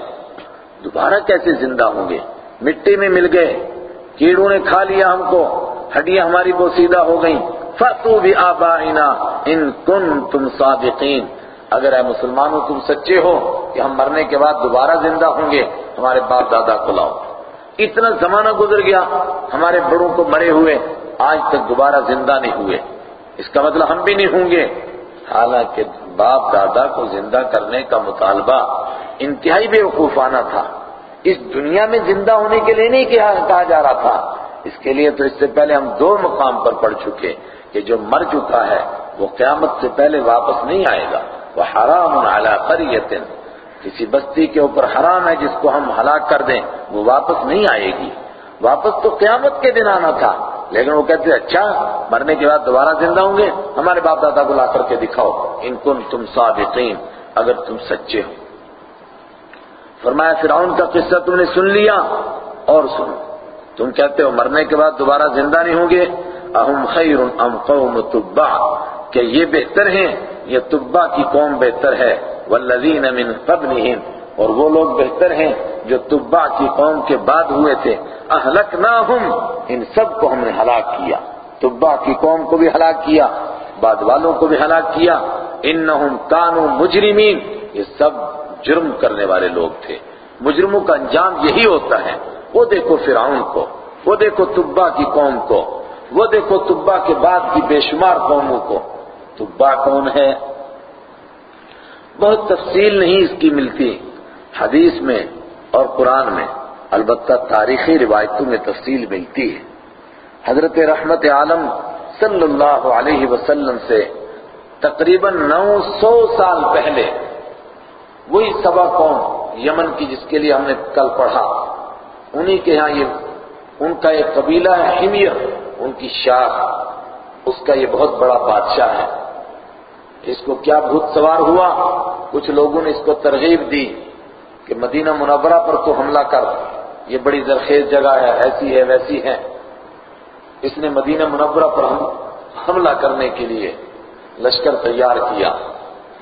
دوبارہ کیسے زندہ ہوں گے؟ مٹی میں مل گئے، کیڑوں نے کھا لیا ہم کو، ہڈیاں ہماری بوسیدہ ہو گئیں۔ فتو بھی آبائنا ان کن تم صادقین اگر اے مسلمانوں تم سچے ہو کہ ہم مرنے کے بعد دوبارہ زندہ ہوں گے، ہمارے باپ دادا کو لاؤ۔ اتنا زمانہ گزر گیا، ہمارے بڑوں کو مرے ہوئے، آج تک دوبارہ زندہ نہیں ہوئے۔ اس کا مطلب ہم بھی نہیں ہوں گے۔ حالانکہ باپ دادا کو زندہ کرنے کا مطالبہ انتہائی بے وقوفانہ تھا۔ اس دنیا میں زندہ ہونے کے لیے نہیں کہا جا رہا تھا۔ اس کے لیے تو اس سے پہلے ہم دو مقام پر پڑھ چکے کہ جو مر چکا ہے، وہ قیامت سے پہلے واپس نہیں آئے گا۔ وہ حرام علی قریت کسی بستی کے اوپر حرام ہے جس کو ہم ہلاک کر دیں، وہ واپس نہیں آئے گی۔ واپس تو قیامت کے دن آنا تھا۔ لیکن وہ کہتے اچھا مرنے کے بعد دوبارہ زندہ ہوں گے، ہمارے باپ دادا کو لا کر کے دکھاؤ۔ ان کن تم صادقین، اگر تم سچے ہو۔ فرمایا، فرعون کا قصہ تم نے سن لیا اور سنو۔ تم کہتے ہو، مرنے کے بعد دوبارہ زندہ نہیں ہوں گے۔ اہم خیر ام قوم تبع، کہ یہ بہتر ہیں، یہ تبع کی قوم بہتر ہے۔ والذین من قبلہم اور وہ لوگ بہتر ہیں جو تبع کی قوم کے بعد ہوئے تھے۔ اہلکناہم، ان سب کو ہم نے ہلاک کیا۔ تبع کی قوم کو بھی ہلاک کیا، بعد والوں کو بھی ہلاک کیا۔ انہم کانوا مجرمین، یہ سب جرم کرنے والے لوگ تھے۔ مجرموں کا انجام یہی ہوتا ہے۔ وہ دیکھو فرعون کو، وہ دیکھو تبا کی قوم کو، وہ دیکھو تبا کے بعد کی بے شمار قوموں کو۔ تبا کون ہے؟ بہت تفصیل نہیں اس کی ملتی۔ حدیث میں اور قرآن میں، البتہ تاریخی روایتوں میں تفصیل ملتی ہے۔ حضرت رحمت عالم صلی اللہ علیہ وسلم سے تقریباً نو سو سال پہلے وہی سبا قوم یمن کی جس کے لیے ہم نے کل پڑھا۔ انہی کے ہاں یہ، ان کا ایک قبیلہ ہے حمیر، ان کی شاخ، اس کا یہ بہت بڑا بادشاہ ہے۔ اس کو کیا بھوت سوار ہوا؟ کچھ لوگوں نے اس کو ترغیب دی۔ کہ مدینہ منورہ پر تو حملہ کر۔ یہ بڑی زرخیز جگہ ہے، ایسی ہے، ویسی ہے۔ اس نے مدینہ منورہ پر حملہ کرنے کے لیے لشکر تیار کیا۔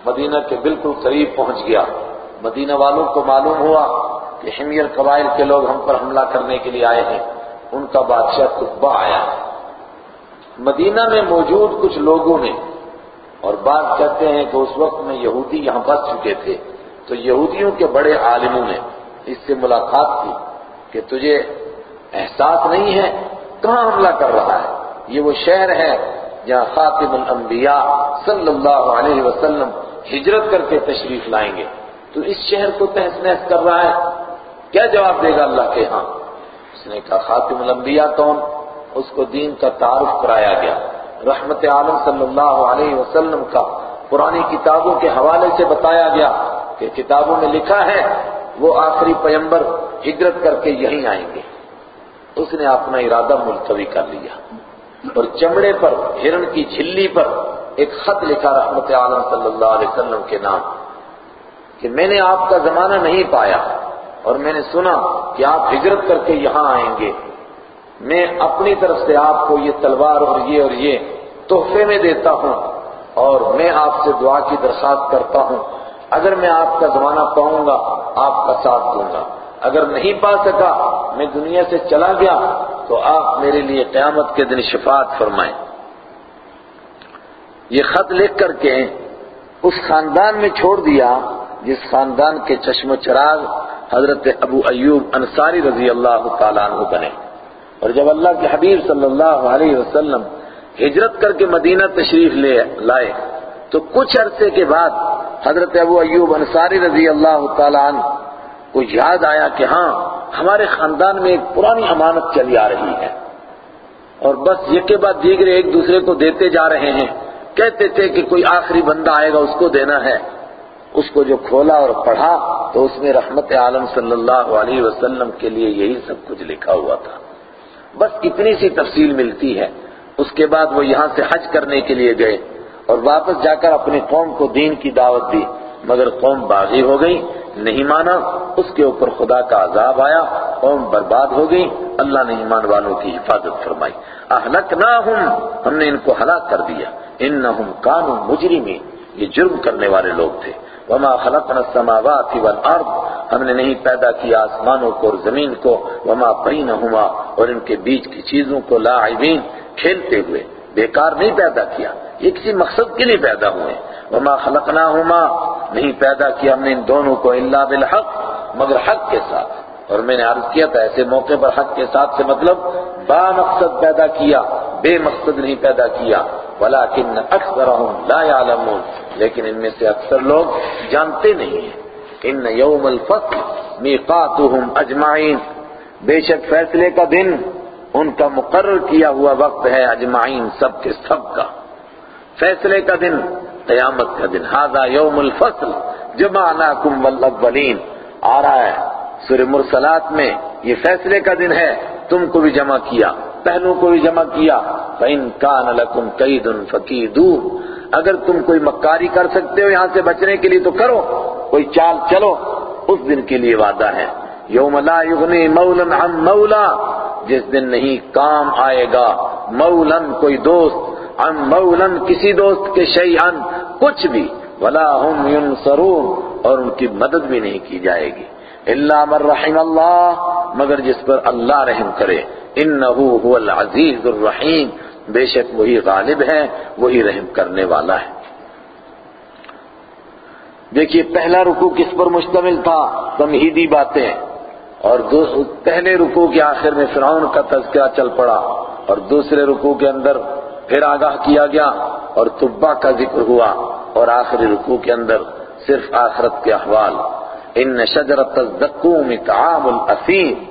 مدینہ کے بالکل قریب پہنچ گیا۔ مدینہ والوں کو معلوم ہوا کہ حمیر قبائل کے لوگ ہم پر حملہ کرنے کے لیے آئے ہیں۔ ان کا بادشاہ تبا آیا۔ مدینہ میں موجود کچھ لوگوں نے اور بات کہتے ہیں کہ اس وقت میں یہودی یہاں بس چکے تھے۔ تو یہودیوں کے بڑے عالموں نے اس سے ملاقات کی کہ تجھے احساس نہیں ہے کہاں حملہ کر رہا ہے؟ یہ وہ شہر ہے جہاں خاتم الانبیاء صلی اللہ علیہ وسلم ہجرت کر کے تشریف لائیں گے۔ تو اس شہر کو تحس نحس کر رہا ہے؟ کیا جواب دے گا اللہ کے ہاں؟ اس نے کہا، خاتم الانبیاء کون؟ اس کو دین کا تعارف کرایا گیا۔ رحمت عالم صلی اللہ علیہ وسلم کا پرانی کتابوں کے حوالے سے بتایا گیا کہ کتابوں میں لکھا ہے، وہ آخری پیمبر ہجرت کر کے یہیں آئیں گے۔ اس نے اپنا ارادہ ملتوی کر لیا۔ اور چمڑے پر، ہرن کی جھلی پر ایک خط لکھا رحمت عالم صلی اللہ علیہ وسلم کے نام کہ میں نے آپ کا زمانہ نہیں پایا اور میں نے سنا کہ آپ ہجرت کر کے یہاں آئیں گے۔ میں اپنی طرف سے آپ کو یہ تلوار اور یہ اور یہ تحفے میں دیتا ہوں اور میں آپ سے دعا کی درخواست کرتا ہوں۔ اگر میں آپ کا زمانہ پاؤں گا، آپ کا ساتھ دوں گا۔ اگر نہیں پا سکا، میں دنیا سے چلا گیا، تو آپ میرے لیے قیامت کے دن شفاعت فرمائیں۔ یہ خط لکھ کر کے اس خاندان میں چھوڑ دیا، جس خاندان کے چشم و چراغ حضرت ابو ایوب انصاری رضی اللہ تعالیٰ عنہ بنے۔ اور جب اللہ کے حبیب صلی اللہ علیہ وسلم ہجرت کر کے مدینہ تشریف لے لائے تو کچھ عرصے کے بعد حضرت ابو ایوب انصاری رضی اللہ تعالیٰ عنہ کو یاد آیا کہ ہاں ہمارے خاندان میں ایک پرانی امانت چلی آ رہی ہے۔ اور بس یہ کے بعد دیگر ایک دوسرے کو دیتے جا رہے ہیں۔ کہتے تھے کہ کوئی آخری بندہ آئے گا، اس کو دینا ہے۔ اس کو جو کھولا اور پڑھا تو اس میں رحمت عالم صلی اللہ علیہ وسلم کے لیے یہی سب کچھ لکھا ہوا تھا۔ بس اتنی سی تفصیل ملتی ہے۔ اس کے بعد وہ یہاں سے حج کرنے کے لیے گئے۔ اور واپس جا کر اپنی قوم کو دین کی دعوت دی۔ مگر قوم باغی ہو گئی، نہیں مانا۔ اس کے اوپر خدا کا عذاب آیا، قوم برباد ہو گئی۔ اللہ نے ایمان والوں کی حفاظت فرمائی۔ اہلکناہم، ہم نے ان کو ہلاک کر دیا۔ انہم کانوا مجرمین، یہ جرم کرنے والے لوگ تھے۔ وما خلقنا السماوات والارض، ہم نے نہیں پیدا کیا آسمانوں کو اور زمین کو۔ وما بینہما، اور ان کے بیچ کی چیزوں کو لاعبین، کھیلتے ہوئے، بیکار نہیں پیدا کیا۔ یہ کسی مقصد کے لیے پیدا ہوئے وما خلقناہما نہیں پیدا کیا ہم نے ان دونوں کو الا بالحق، مگر حق کے ساتھ۔ اور میں نے عرض کیا تھا، ایسے موقع پر حق کے ساتھ سے مطلب با مقصد پیدا کیا، بے مقصد نہیں پیدا کیا۔ ولیکن اکثرهم لا يعلمون۔ لیکن ان میں سے اکثر لوگ جانتے نہیں ہیں۔ ان یوم الفصل میقاتهم اجمعین بے شک فیصلے کا دن ان کا مقرر کیا ہوا وقت ہے اجمعین، سب کے سب کا۔ فیصلے کا دن، قیامت کا دن۔ ہاضا یوم الفصل، جمعناکم والاولین آ رہا ہے سورہ مرسلات میں، یہ فیصلے کا دن ہے۔ تم کو بھی جمع کیا، پہلو کو بھی جمع کیا۔ فَإِن كَانَ لَكُمْ قَيْدٌ فَقِيدُ اگر تم کوئی مکاری کر سکتے ہو یہاں سے بچنے کے لیے تو کرو، کوئی چال چلو۔ اس دن کے لیے وعدہ ہے۔ یوم لا یغنی مولا عن مولا، جس دن نہیں کام آئے گا مولن کوئی دوست عن مولن کسی دوست کے شیئن کچھ بھی ولا هم ينصرون اور ان کی مدد بھی نہیں کی جائے گی الا من رحم اللہ، مگر جس پر اللہ رحم کرے۔ انه هو العزیز الرحیم، بے شک وہی غالب ہے، وہی رحم کرنے والا ہے۔ دیکھیے، پہلا رکوع کس پر مشتمل تھا؟ تمہیدی باتیں۔ اور پہلے رکوع کے آخر میں فرعون کا تذکرہ چل پڑا۔ اور دوسرے رکوع کے اندر پھر آگاہ کیا گیا اور طبا کا ذکر ہوا اور آخری رکوع کے اندر صرف آخرت کے احوال۔ ان شجرت الزقوم طعام الاسیم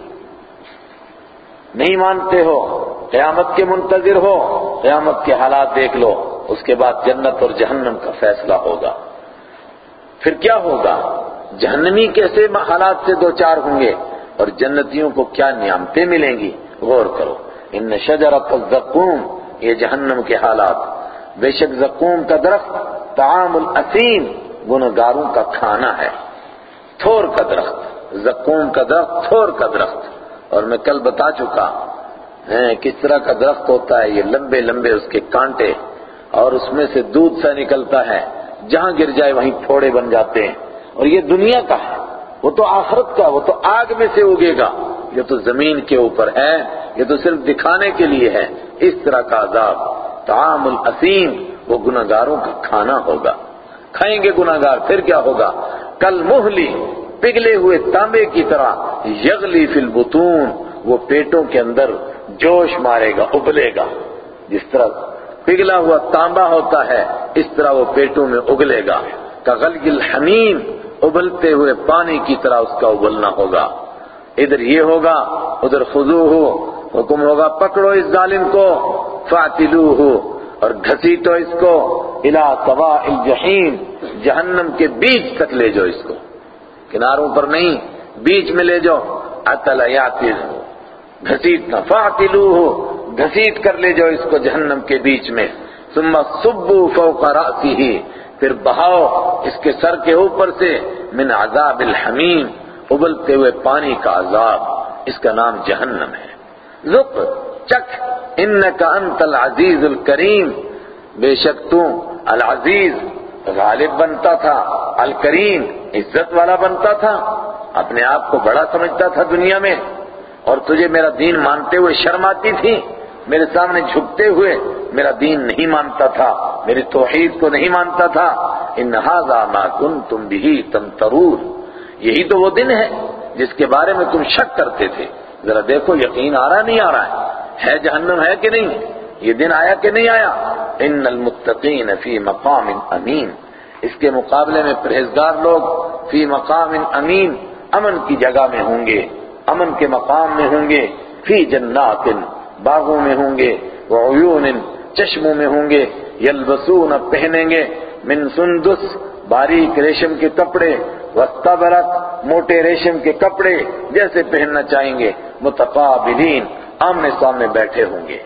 نہیں مانتے ہو، قیامت کے منتظر ہو، قیامت کے حالات دیکھ لو، اس کے بعد جنت اور جہنم کا فیصلہ ہوگا۔ پھر کیا ہوگا؟ جہنمی کیسے حالات سے دو چار ہوں گے؟ اور جنتیوں کو کیا نعمتیں ملیں گی؟ غور کرو۔ ان شجرت الزقوم یہ جہنم کے حالات۔ بے شک زقوم کا درخت طعام الاسیم گنگاروں کا کھانا ہے۔ تھور کا درخت، زقوم کا درخت، تھور کا درخت۔ اور میں کل بتا چکا ہاں، کس طرح کا درخت ہوتا ہے، یہ لمبے لمبے اس کے کانٹے اور اس میں سے دودھ سا نکلتا ہے۔ جہاں گر جائے وہیں پھوڑے بن جاتے ہیں۔ اور یہ دنیا کا ہے، وہ تو آخرت کا، وہ تو آگ میں سے اگے گا۔ یہ تو زمین کے اوپر ہے، یہ تو صرف دکھانے کے لیے ہے۔ اس طرح کا عذاب، طعام الاسیم، وہ گناہگاروں کا کھانا ہوگا۔ کھائیں گے گناہگار، پھر کیا ہوگا؟ کل محلی پگھلے ہوئے تانبے کی طرح، یغلی فی البطون، وہ پیٹوں کے اندر جوش مارے گا ابلے گا۔ جس طرح پگھلا ہوا تانبا ہوتا ہے، اس طرح وہ پیٹوں میں اگلے گا۔ کغلگ الحمیم، ابلتے ہوئے پانی کی طرح اس کا ابلنا ہوگا۔ ادھر یہ ہوگا، ادھر خضو ہو، حکم ہوگا، پکڑو اس ظالم کو فاتلو ہو اور گھسیٹو اس کو، الى سواء الجحیم، جہنم کے بیچ تک لے جاؤ اس کو۔ کناروں پر نہیں، بیچ میں لے جاؤ اتل یاتل ہو گھسیٹنا فاتلو ہو گھسیٹ کر لے جاؤ اس کو جہنم کے بیچ میں۔ ثم صبو فوق رأسه، پھر بہاؤ اس کے سر کے اوپر سے، من عذاب الحمیم۔ ابلتے ہوئے پانی کا عذاب، اس کا نام جہنم ہے۔ ذق چک انکا انت العزیز الکریم۔ بے شک تو العزیز غالب بنتا تھا، الکریم، عزت والا بنتا تھا۔ اپنے آپ کو بڑا سمجھتا تھا دنیا میں۔ اور تجھے میرا دین مانتے ہوئے شرم آتی تھی۔ میرے سامنے جھکتے ہوئے میرا دین نہیں مانتا تھا۔ میری توحید کو نہیں مانتا تھا۔ انہذا ما کنتم به تمترون۔ یہی تو وہ دن ہے جس کے بارے میں تم شک کرتے تھے۔ ذرا دیکھو، یقین آ رہا نہیں آ رہا ہے؟ ہے جہنم، ہے کہ نہیں؟ یہ دن آیا کہ نہیں آیا؟ ان المتقین فی مقام امین۔ اس کے مقابلے میں پرہیزگار لوگ فی مقام امین، امن کی جگہ میں ہوں گے۔ امن کے مقام میں ہوں گے۔ فی جنات، باغوں میں ہوں گے۔ وعیون چشموں میں ہوں گے۔ یلبسون، پہنیں گے۔ من سندس باریک ریشم کے کپڑے وسطبرت موٹے ریشم کے کپڑے جیسے پہننا چاہیں گے، متقابلین آمنے سامنے بیٹھے ہوں گے۔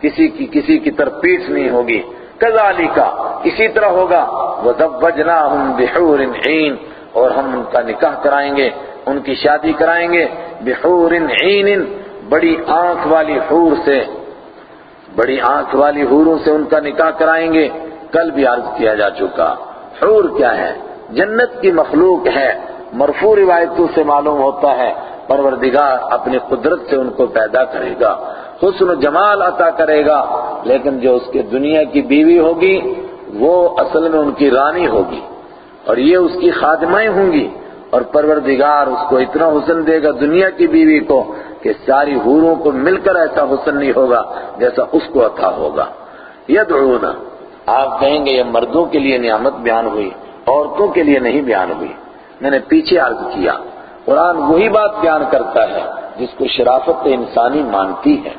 کسی کی کسی کی طرف پیٹ نہیں ہوگی۔ کزالی کا اسی طرح ہوگا۔ وَذَوَّجْنَاهُمْ بِحُورٍ عِينٍ، اور ہم ان کا نکاح کرائیں گے، ان کی شادی کرائیں گے۔ بحور عین بڑی آنکھ والی حور سے، بڑی آنکھ والی حوروں سے ان کا نکاح کرائیں گے۔ کل بھی عرض کیا جا چکا۔ حور کیا ہے؟ جنت کی مخلوق ہے۔ مرفوع روایتوں سے معلوم ہوتا ہے، پروردگار اپنی قدرت سے ان کو پیدا کرے گا، حسن و جمال عطا کرے گا، لیکن جو اس کے دنیا کی بیوی ہوگی، وہ اصل میں ان کی رانی ہوگی۔ اور یہ اس کی خادمائیں ہوں گی۔ اور پروردگار اس کو اتنا حسن دے گا دنیا کی بیوی کو کہ ساری حوروں کو مل کر ایسا حسن نہیں ہوگا جیسا اس کو عطا ہوگا۔ یدعونا آپ کہیں گے یہ مردوں کے لیے نعمت بیان ہوئی، عورتوں کے لیے نہیں بیان ہوئی۔ میں نے پیچھے عرض کیا، قرآن وہی بات بیان کرتا ہے جس کو شرافت انسانی مانتی ہے۔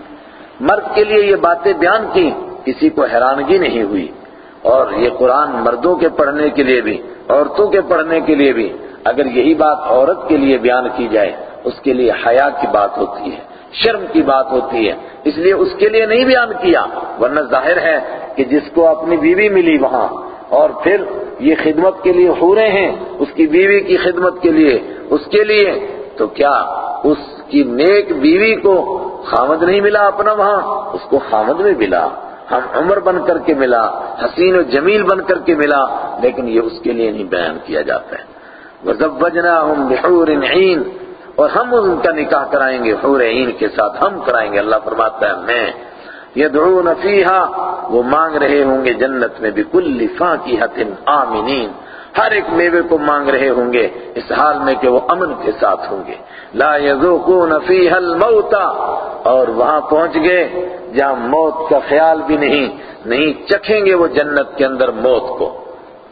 مرد کے لیے یہ باتیں بیان کی کسی کو حیرانگی نہیں ہوئی۔ اور یہ قرآن مردوں کے پڑھنے کے لیے بھی، عورتوں کے پڑھنے کے لیے بھی۔ اگر یہی بات عورت کے لیے بیان کی جائے، اس کے لیے حیا کی بات ہوتی ہے، شرم کی بات ہوتی ہے۔ اس لیے اس کے لیے نہیں بیان کیا، ورنہ ظاہر ہے کہ جس کو اپنی بیوی ملی وہاں اور پھر یہ خدمت کے لیے ہو رہے ہیں، اس کی بیوی کی خدمت کے لیے، اس کے لیے، تو کیا اس کی نیک بیوی کو خامد نہیں ملا اپنا وہاں؟ اس کو خامد میں ملا ہم عمر بن کر کے ملا، حسین و جمیل بن کر کے ملا، لیکن یہ اس کے لیے نہیں بیان کیا جاتا ہے۔ وَزَوَّجْنَاهُمْ بِحُورٍ عِينٍ، اور ہم ان کا نکاح کرائیں گے، حور عین کے ساتھ ہم کرائیں گے۔ اللہ فرماتا ہے، میں یدعون فیہا، وہ مانگ رہے ہوں گے جنت میں بکل فاکہت آمنین۔ ہر ایک میوے کو مانگ رہے ہوں گے، اس حال میں کہ وہ امن کے ساتھ ہوں گے۔ لا یذوقون فیہا الموت، اور وہاں پہنچ گئے جہاں موت کا خیال بھی نہیں نہیں چکھیں گے وہ جنت کے اندر موت کو۔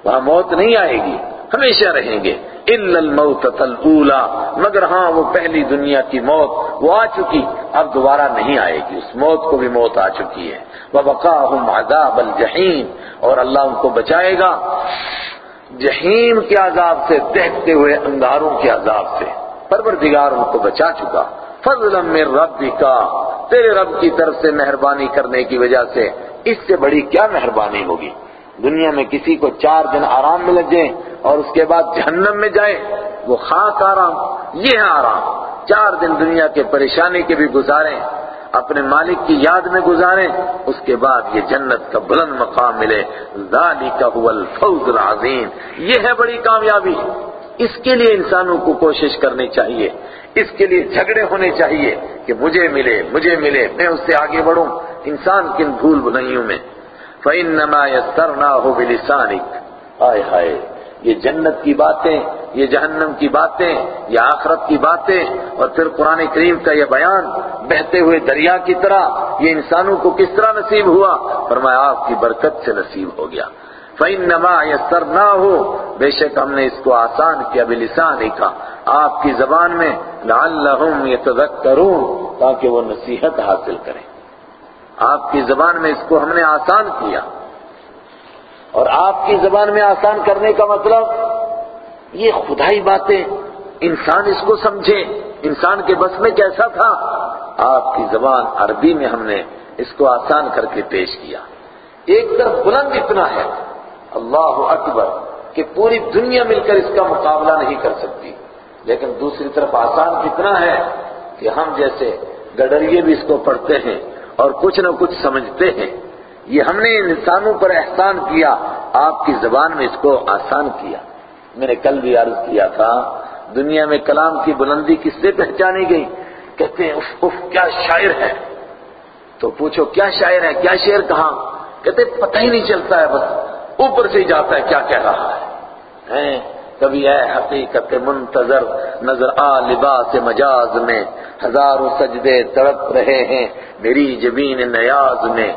وہاں موت نہیں آئے گی۔ ہمیشہ رہیں گے۔ الا الموت الاولى مگر ہاں وہ پہلی دنیا کی موت، وہ آ چکی۔ اب دوبارہ نہیں آئے گی۔ اس موت کو بھی موت آ چکی ہے۔ وبقاهم عذاب الجحیم اور اللہ ان کو بچائے گا۔ جہیم کے عذاب سے دہتے ہوئے انگاروں کے عذاب سے۔ پروردگار ان کو بچا چکا۔ فضلا من ربک۔ تیرے رب کی طرف سے مہربانی کرنے کی وجہ سے اس سے بڑی کیا مہربانی ہوگی؟ دنیا میں کسی کو چار دن آرام میں لگ جائیں اور اس کے بعد جہنم میں جائے وہ خاص آرام، یہ ہے آرام۔ چار دن دنیا کے پریشانی کے بھی گزاریں، اپنے مالک کی یاد میں گزاریں، اس کے بعد یہ جنت کا بلند مقام ملے۔ ذالک هو الفوز العظیم۔ یہ ہے بڑی کامیابی۔ اس کے لیے انسانوں کو کوشش کرنی چاہیے۔ اس کے لیے جھگڑے ہونے چاہیے کہ مجھے ملے مجھے ملے، میں اس سے آگے بڑھوں۔ انسان کن بھول بھلائیوں میں۔ فَإِنَّمَا يَسَّرْنَاهُ بِلِسَانِكَ۔ آئے ہائے، یہ جنت کی باتیں، یہ جہنم کی باتیں، یہ آخرت کی باتیں، اور پھر قرآن کریم کا یہ بیان بہتے ہوئے دریا کی طرح یہ انسانوں کو کس طرح نصیب ہوا؟ فرمایا، آپ کی برکت سے نصیب ہو گیا۔ فَإِنَّمَا يَسَّرْنَاهُ۔ بے شک ہم نے اس کو آسان کیا بِلِسَانِكَ آپ کی زبان میں لَعَلَّهُمْ يَتَذَكَّرُونَ تاکہ وہ نصیحت حاصل کریں۔ آپ کی زبان میں اس کو ہم نے آسان کیا اور آپ کی زبان میں آسان کرنے کا مطلب یہ خدائی باتیں انسان اس کو سمجھے انسان کے بس میں کیسا تھا آپ کی زبان عربی میں ہم نے اس کو آسان کر کے پیش کیا ایک طرف بلند اتنا ہے اللہ اکبر کہ پوری دنیا مل کر اس کا مقابلہ نہیں کر سکتی لیکن دوسری طرف آسان کتنا ہے کہ ہم جیسے گڈریے بھی اس کو پڑھتے ہیں اور کچھ نہ کچھ سمجھتے ہیں۔ یہ ہم نے انسانوں پر احسان کیا، آپ کی زبان میں اس کو آسان کیا۔ میں نے کل بھی عرض کیا تھا، دنیا میں کلام کی بلندی کس سے پہچانی گئی؟ کہتے ہیں اف اف کیا شاعر ہے! تو پوچھو، کیا شاعر ہے؟ کیا شعر کہاں؟ کہتے، پتہ ہی نہیں چلتا ہے، بس اوپر سے ہی جاتا ہے، کیا کہہ رہا ہے؟ کبھی اے حقیقت منتظر نظر آ لباس مجاز میں۔ ہزاروں سجدے تڑپ رہے ہیں میری جبین نیاز میں۔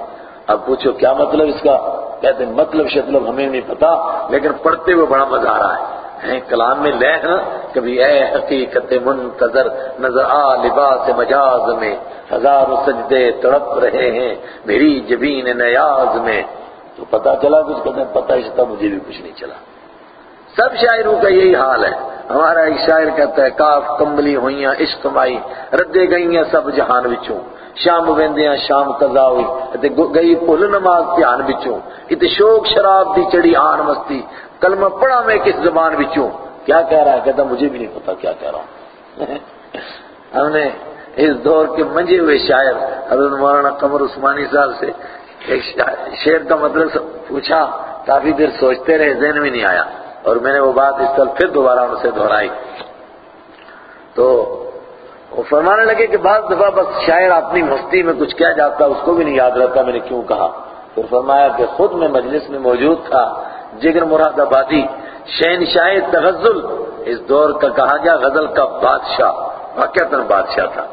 اب پوچھو کیا مطلب اس کا؟ کہتے ہیں مطلب شطلب ہمیں نہیں پتا، لیکن پڑھتے ہوئے بڑا مزہ آ رہا ہے۔ کلام میں لے نا کبھی اے حقیقت منتظر نظر آ لباس مجاز میں۔ ہزاروں سجدے تڑپ رہے ہیں میری جبین نیاز میں۔ تو پتا چلا کچھ؟ کہتے ہیں پتہ ہی چلتا مجھے بھی کچھ نہیں چلا۔ سب شاعروں کا یہی حال ہے۔ ہمارا ایک شاعر کہتا ہے، کاف کمبلی ہوئیاں، عشق مائی ردے گئیاں سب جہان وچوں۔ شام ویندیاں، شام قضا ہوئی۔ تے گئی پھل نماز دھیان وچوں۔ ات شوق شراب دی چڑی آن مستی۔ کلمہ پڑھا میں کس زبان وچوں۔ کیا کہہ رہا ہے؟ کہتا مجھے بھی نہیں پتا کیا کہہ رہا ہوں۔ ہم نے اس دور کے منجے ہوئے شاعر، حضرت مولانا قمر عثمانی صاحب سے ایک شعر کا مطلب پوچھا، کافی دیر سوچتے رہے، ذہن میں نہیں آیا۔ اور میں نے وہ بات اس طرح پھر دوبارہ ان سے دہرائی۔ تو وہ فرمانے لگے کہ بعض دفعہ بس شاعر اپنی مستی میں کچھ کہہ جاتا، اس کو بھی نہیں یاد رہتا میں نے کیوں کہا؟ پھر فرمایا کہ خود میں مجلس میں موجود تھا، جگر مراد آبادی شہن شاہ تغزل، اس دور کا کہا گیا غزل کا بادشاہ واقعہ بادشاہ تھا۔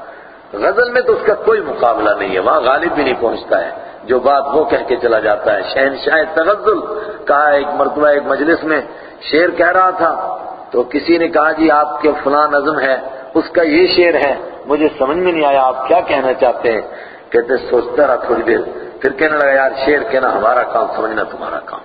غزل میں تو اس کا کوئی مقابلہ نہیں ہے، وہاں غالب بھی نہیں پہنچتا ہے۔ جو بات وہ کہہ کے چلا جاتا ہے شہنشاہ تغزل، کہا ایک مرتبہ ایک مجلس میں شیر کہہ رہا تھا، تو کسی نے کہا جی آپ کے فلاں نظم ہے، اس کا یہ شعر ہے، مجھے سمجھ میں نہیں آیا آپ کیا کہنا چاہتے ہیں؟ کہتے سوچتا رہا تھوڑی دیر، پھر کہنے لگا یار شیر کہنا ہمارا کام، سمجھنا تمہارا کام۔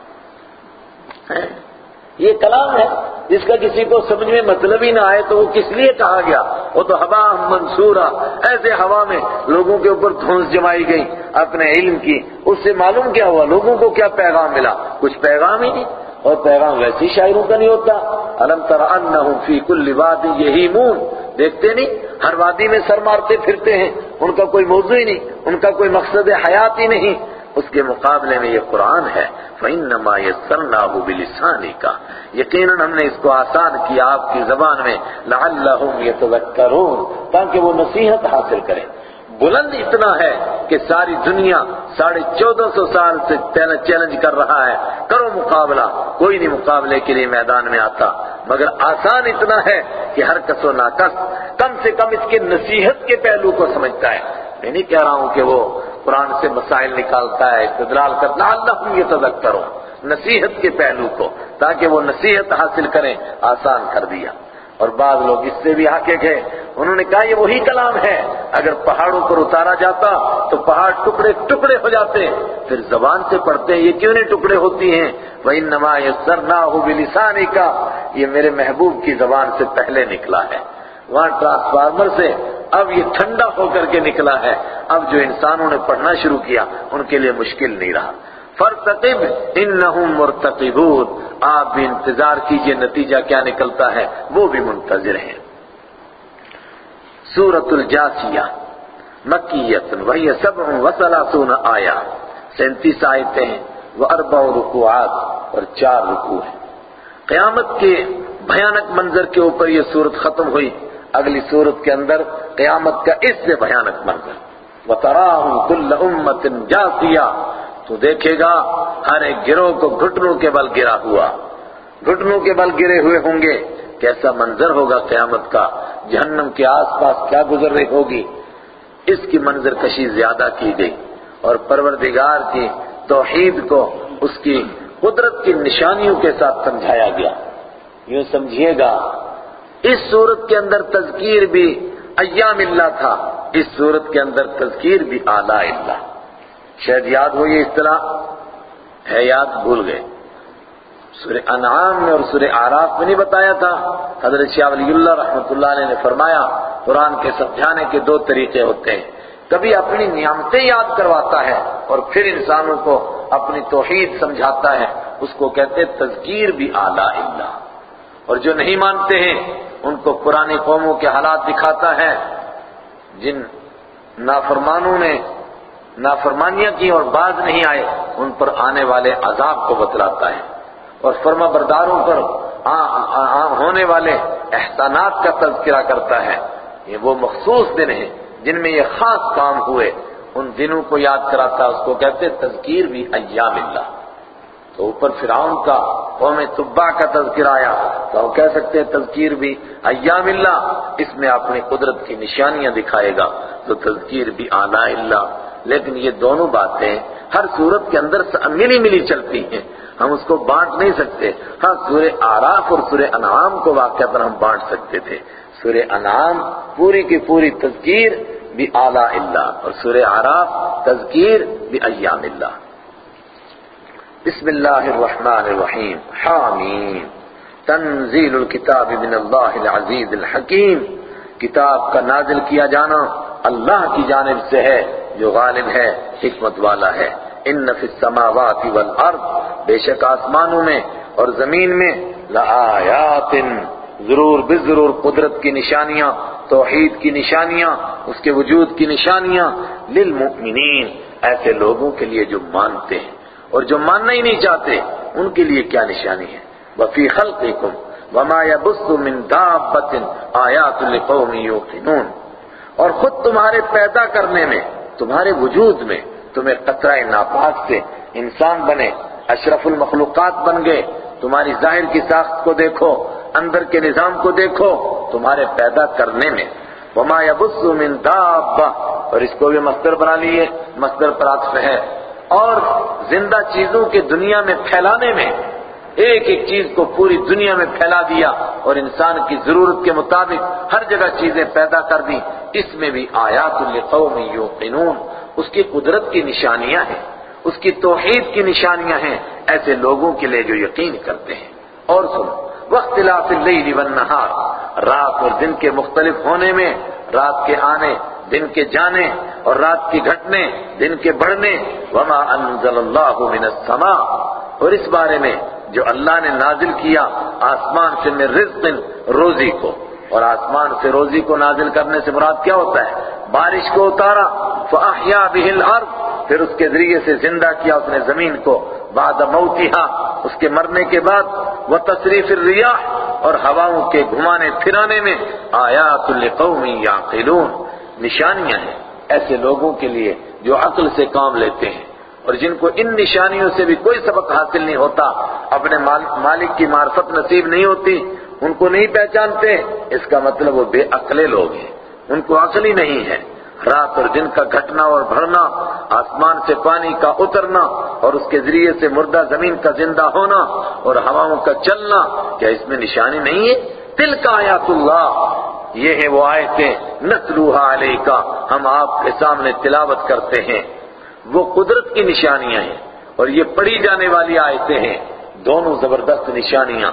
یہ کلام ہے۔ جس کا کسی کو سمجھ میں مطلب ہی نہ آئے تو وہ کس لیے کہا گیا؟ وہ تو ہوا منصورہ۔ ایسے ہوا میں لوگوں کے اوپر دھونس جمائی گئی اپنے علم کی۔ اس سے معلوم کیا ہوا؟ لوگوں کو کیا پیغام ملا؟ کچھ پیغام ہی نہیں۔ اور پیغام ویسی شاعروں کا نہیں ہوتا۔ الم تر انہم فی کل وادی یہی مون دیکھتے نہیں، ہر وادی میں سر مارتے پھرتے ہیں۔ ان کا کوئی موضوع ہی نہیں، ان کا کوئی مقصد حیات ہی نہیں۔ اس کے مقابلے میں یہ قرآن ہے، فَإِنَّمَا يَسَّرْنَاهُ بِلِسَانِكَ۔ یقیناً ہم نے اس کو آسان کیا آپ کی زبان میں، لَعَلَّهُمْ يَتَذَكَّرُونَ۔ تاکہ وہ نصیحت حاصل کریں۔ بلند اتنا ہے کہ ساری دنیا ساڑھے چودہ سو سال سے چیلنج کر رہا ہے۔ کرو مقابلہ، کوئی نہیں مقابلے کے لیے میدان میں آتا۔ مگر آسان اتنا ہے کہ ہر کس و ناکس کم سے کم اس کے نصیحت کے پہلو کو سمجھتا ہے۔ میں نہیں کہہ رہا ہوں کہ وہ قرآن سے مسائل نکالتا ہے، استدلال کرتا اللہ یہ تذکر کرو نصیحت کے پہلو کو، تاکہ وہ نصیحت حاصل کریں، آسان کر دیا۔ اور بعض لوگ اس سے بھی آکے گئے انہوں نے کہا، یہ وہی کلام ہے۔ اگر پہاڑوں پر اتارا جاتا تو پہاڑ ٹکڑے ٹکڑے ہو جاتے، پھر زبان سے پڑھتے ہیں، یہ کیوں نہیں ٹکڑے ہوتی ہیں؟ وہی نما یہ سرنا ہو بلسانی کا یہ میرے محبوب کی زبان سے پہلے نکلا ہے۔ وہاں ٹرانسفارمر سے اب یہ ٹھنڈا ہو کر کے نکلا ہے۔ اب جو انسانوں نے پڑھنا شروع کیا، ان کے لیے مشکل نہیں رہا۔ فرتقب انہم مرتقبون۔ آپ بھی انتظار کیجیے، نتیجہ کیا نکلتا ہے؟ وہ بھی منتظر ہیں۔ سورت الجاسیہ مکیت وہی سبع وثلاثون آیا سینتیس آیتیں ہیں۔ وہ اربع رکوعات اور چار رکوع ہیں۔ قیامت کے بھیانک منظر کے اوپر یہ سورت ختم ہوئی۔ اگلی سورت کے اندر قیامت کا اس سے بھیانک منظر وَتَرَاهُمْ كُلَّ أُمَّةٍ جَاثِيَةٍ تو دیکھے گا، ہر ایک گروہ کو گھٹنوں کے بل گرا ہوا۔ گھٹنوں کے بل گرے ہوئے ہوں گے۔ کیسا منظر ہوگا قیامت کا؟ جہنم کے آس پاس کیا گزر رہی ہوگی؟ اس کی منظر کشی زیادہ کی گئی۔ اور پروردگار کی توحید کو اس کی قدرت کی نشانیوں کے ساتھ سمجھایا گیا۔ یوں سمجھیے گا اس صورت کے اندر تذکیر بھی ایام اللہ تھا، اس صورت کے اندر تذکیر بھی آلہ اللہ۔ شاید یاد ہو یہ اصطلاح؟ ہے یاد، بھول گئے۔ سورہ انعام میں اور سورہ آراف میں نہیں بتایا تھا۔ حضرت شاہ ولی اللہ رحمۃ اللہ علیہ نے فرمایا، قرآن کے سمجھانے کے دو طریقے ہوتے ہیں۔ کبھی اپنی نعمتیں یاد کرواتا ہے اور پھر انسانوں کو اپنی توحید سمجھاتا ہے۔ اس کو کہتے تذکیر بھی اعلیٰ اللہ۔ اور جو نہیں مانتے ہیں ان کو پرانی قوموں کے حالات دکھاتا ہے۔ جن نافرمانوں نے نافرمانیاں کی اور باز نہیں آئے، ان پر آنے والے عذاب کو بتلاتا ہے۔ اور فرما برداروں پر ہونے والے احسانات کا تذکرہ کرتا ہے۔ یہ وہ مخصوص دن ہیں جن میں یہ خاص کام ہوئے۔ ان دنوں کو یاد کراتا، اس کو کہتے تذکیر بھی ایام اللہ۔ تو اوپر فرعون کا قوم طبا کا تذکر آیا۔ تو وہ کہہ سکتے ہیں تذکیر بھی ایام اللہ، اس میں اپنی قدرت کی نشانیاں دکھائے گا، تو تذکیر بھی آلہ اللہ۔ لیکن یہ دونوں باتیں ہر صورت کے اندر ملی ملی چلتی ہیں۔ ہم اس کو بانٹ نہیں سکتے۔ ہاں سورہ آراف اور سورہ انعام کو واقع پر ہم بانٹ سکتے تھے۔ سورہ انعام پوری کی پوری تذکیر بھی اعلیٰ اللہ اور سورہ آراف تذکیر بھی ایام اللہ۔ بسم اللہ الرحمن الرحیم. حامین تنزیل الکتاب من اللہ العزیز الحکیم. کتاب کا نازل کیا جانا اللہ کی جانب سے ہے، جو غالب ہے، حکمت والا ہے۔ ان فی السماوات والارض، بے شک آسمانوں میں اور زمین میں لآیات، ضرور بضرور قدرت کی نشانیاں، توحید کی نشانیاں، اس کے وجود کی نشانیاں للمؤمنین۔ ایسے لوگوں کے لیے جو مانتے ہیں۔ اور جو ماننا ہی نہیں چاہتے، ان کے لیے کیا نشانی ہے؟ وفی خلقکم وما يبث من دابت آیات لقوم یوقنون اور خود تمہارے پیدا کرنے میں، تمہارے وجود میں تمہیں قطرہ ناپاک سے انسان بنے، اشرف المخلوقات بن گئے۔ تمہاری ظاہر کی ساخت کو دیکھو، اندر کے نظام کو دیکھو، تمہارے پیدا کرنے میں۔ وما يبث من دابہ اور اس کو بھی مصدر بنا لیے مصدر پر عطف ہے۔ اور زندہ چیزوں کے دنیا میں پھیلانے میں ایک ایک چیز کو پوری دنیا میں پھیلا دیا اور انسان کی ضرورت کے مطابق ہر جگہ چیزیں پیدا کر دی اس میں بھی آیات لقوم یوقنون۔ اس کی قدرت کی نشانیاں ہیں۔ اس کی توحید کی نشانیاں ہیں۔ ایسے لوگوں کے لیے جو یقین کرتے ہیں۔ اور سنو، وقت اللیل والنہار رات اور دن کے مختلف ہونے میں، رات کے آنے دن کے جانے اور رات کی گھٹنے، دن کے بڑھنے، وما انزل اللہ من السماء اور اس بارے میں جو اللہ نے نازل کیا آسمان سے میں رزق روزی کو۔ اور آسمان سے روزی کو نازل کرنے سے مراد کیا ہوتا ہے؟ بارش کو اتارا فاحیا به الارض پھر اس کے ذریعے سے زندہ کیا اس نے زمین کو۔ بعد موتها، اس کے مرنے کے بعد وہ تصریف الریاح اور ہواؤں کے گھمانے پھرانے میں آیات لقوم یعقلون نشانیاں ہیں ایسے لوگوں کے لیے جو عقل سے کام لیتے ہیں اور جن کو ان نشانیوں سے بھی کوئی سبق حاصل نہیں ہوتا، اپنے مالک کی معرفت نصیب نہیں ہوتی، ان کو نہیں پہچانتے، اس کا مطلب وہ بے عقلے لوگ ہیں۔ ان کو عقل ہی نہیں ہے۔ رات اور دن کا گھٹنا اور بھرنا، آسمان سے پانی کا اترنا، اور اس کے ذریعے سے مردہ زمین کا زندہ ہونا اور ہواؤں کا چلنا۔ کیا اس میں نشانی نہیں ہے؟ دل کا آیات اللہ۔ یہ ہے وہ آیتیں نسلوہا علیہ کا ہم آپ کے سامنے تلاوت کرتے ہیں۔ وہ قدرت کی نشانیاں ہیں اور یہ پڑھی جانے والی آیتیں ہیں۔ دونوں زبردست نشانیاں۔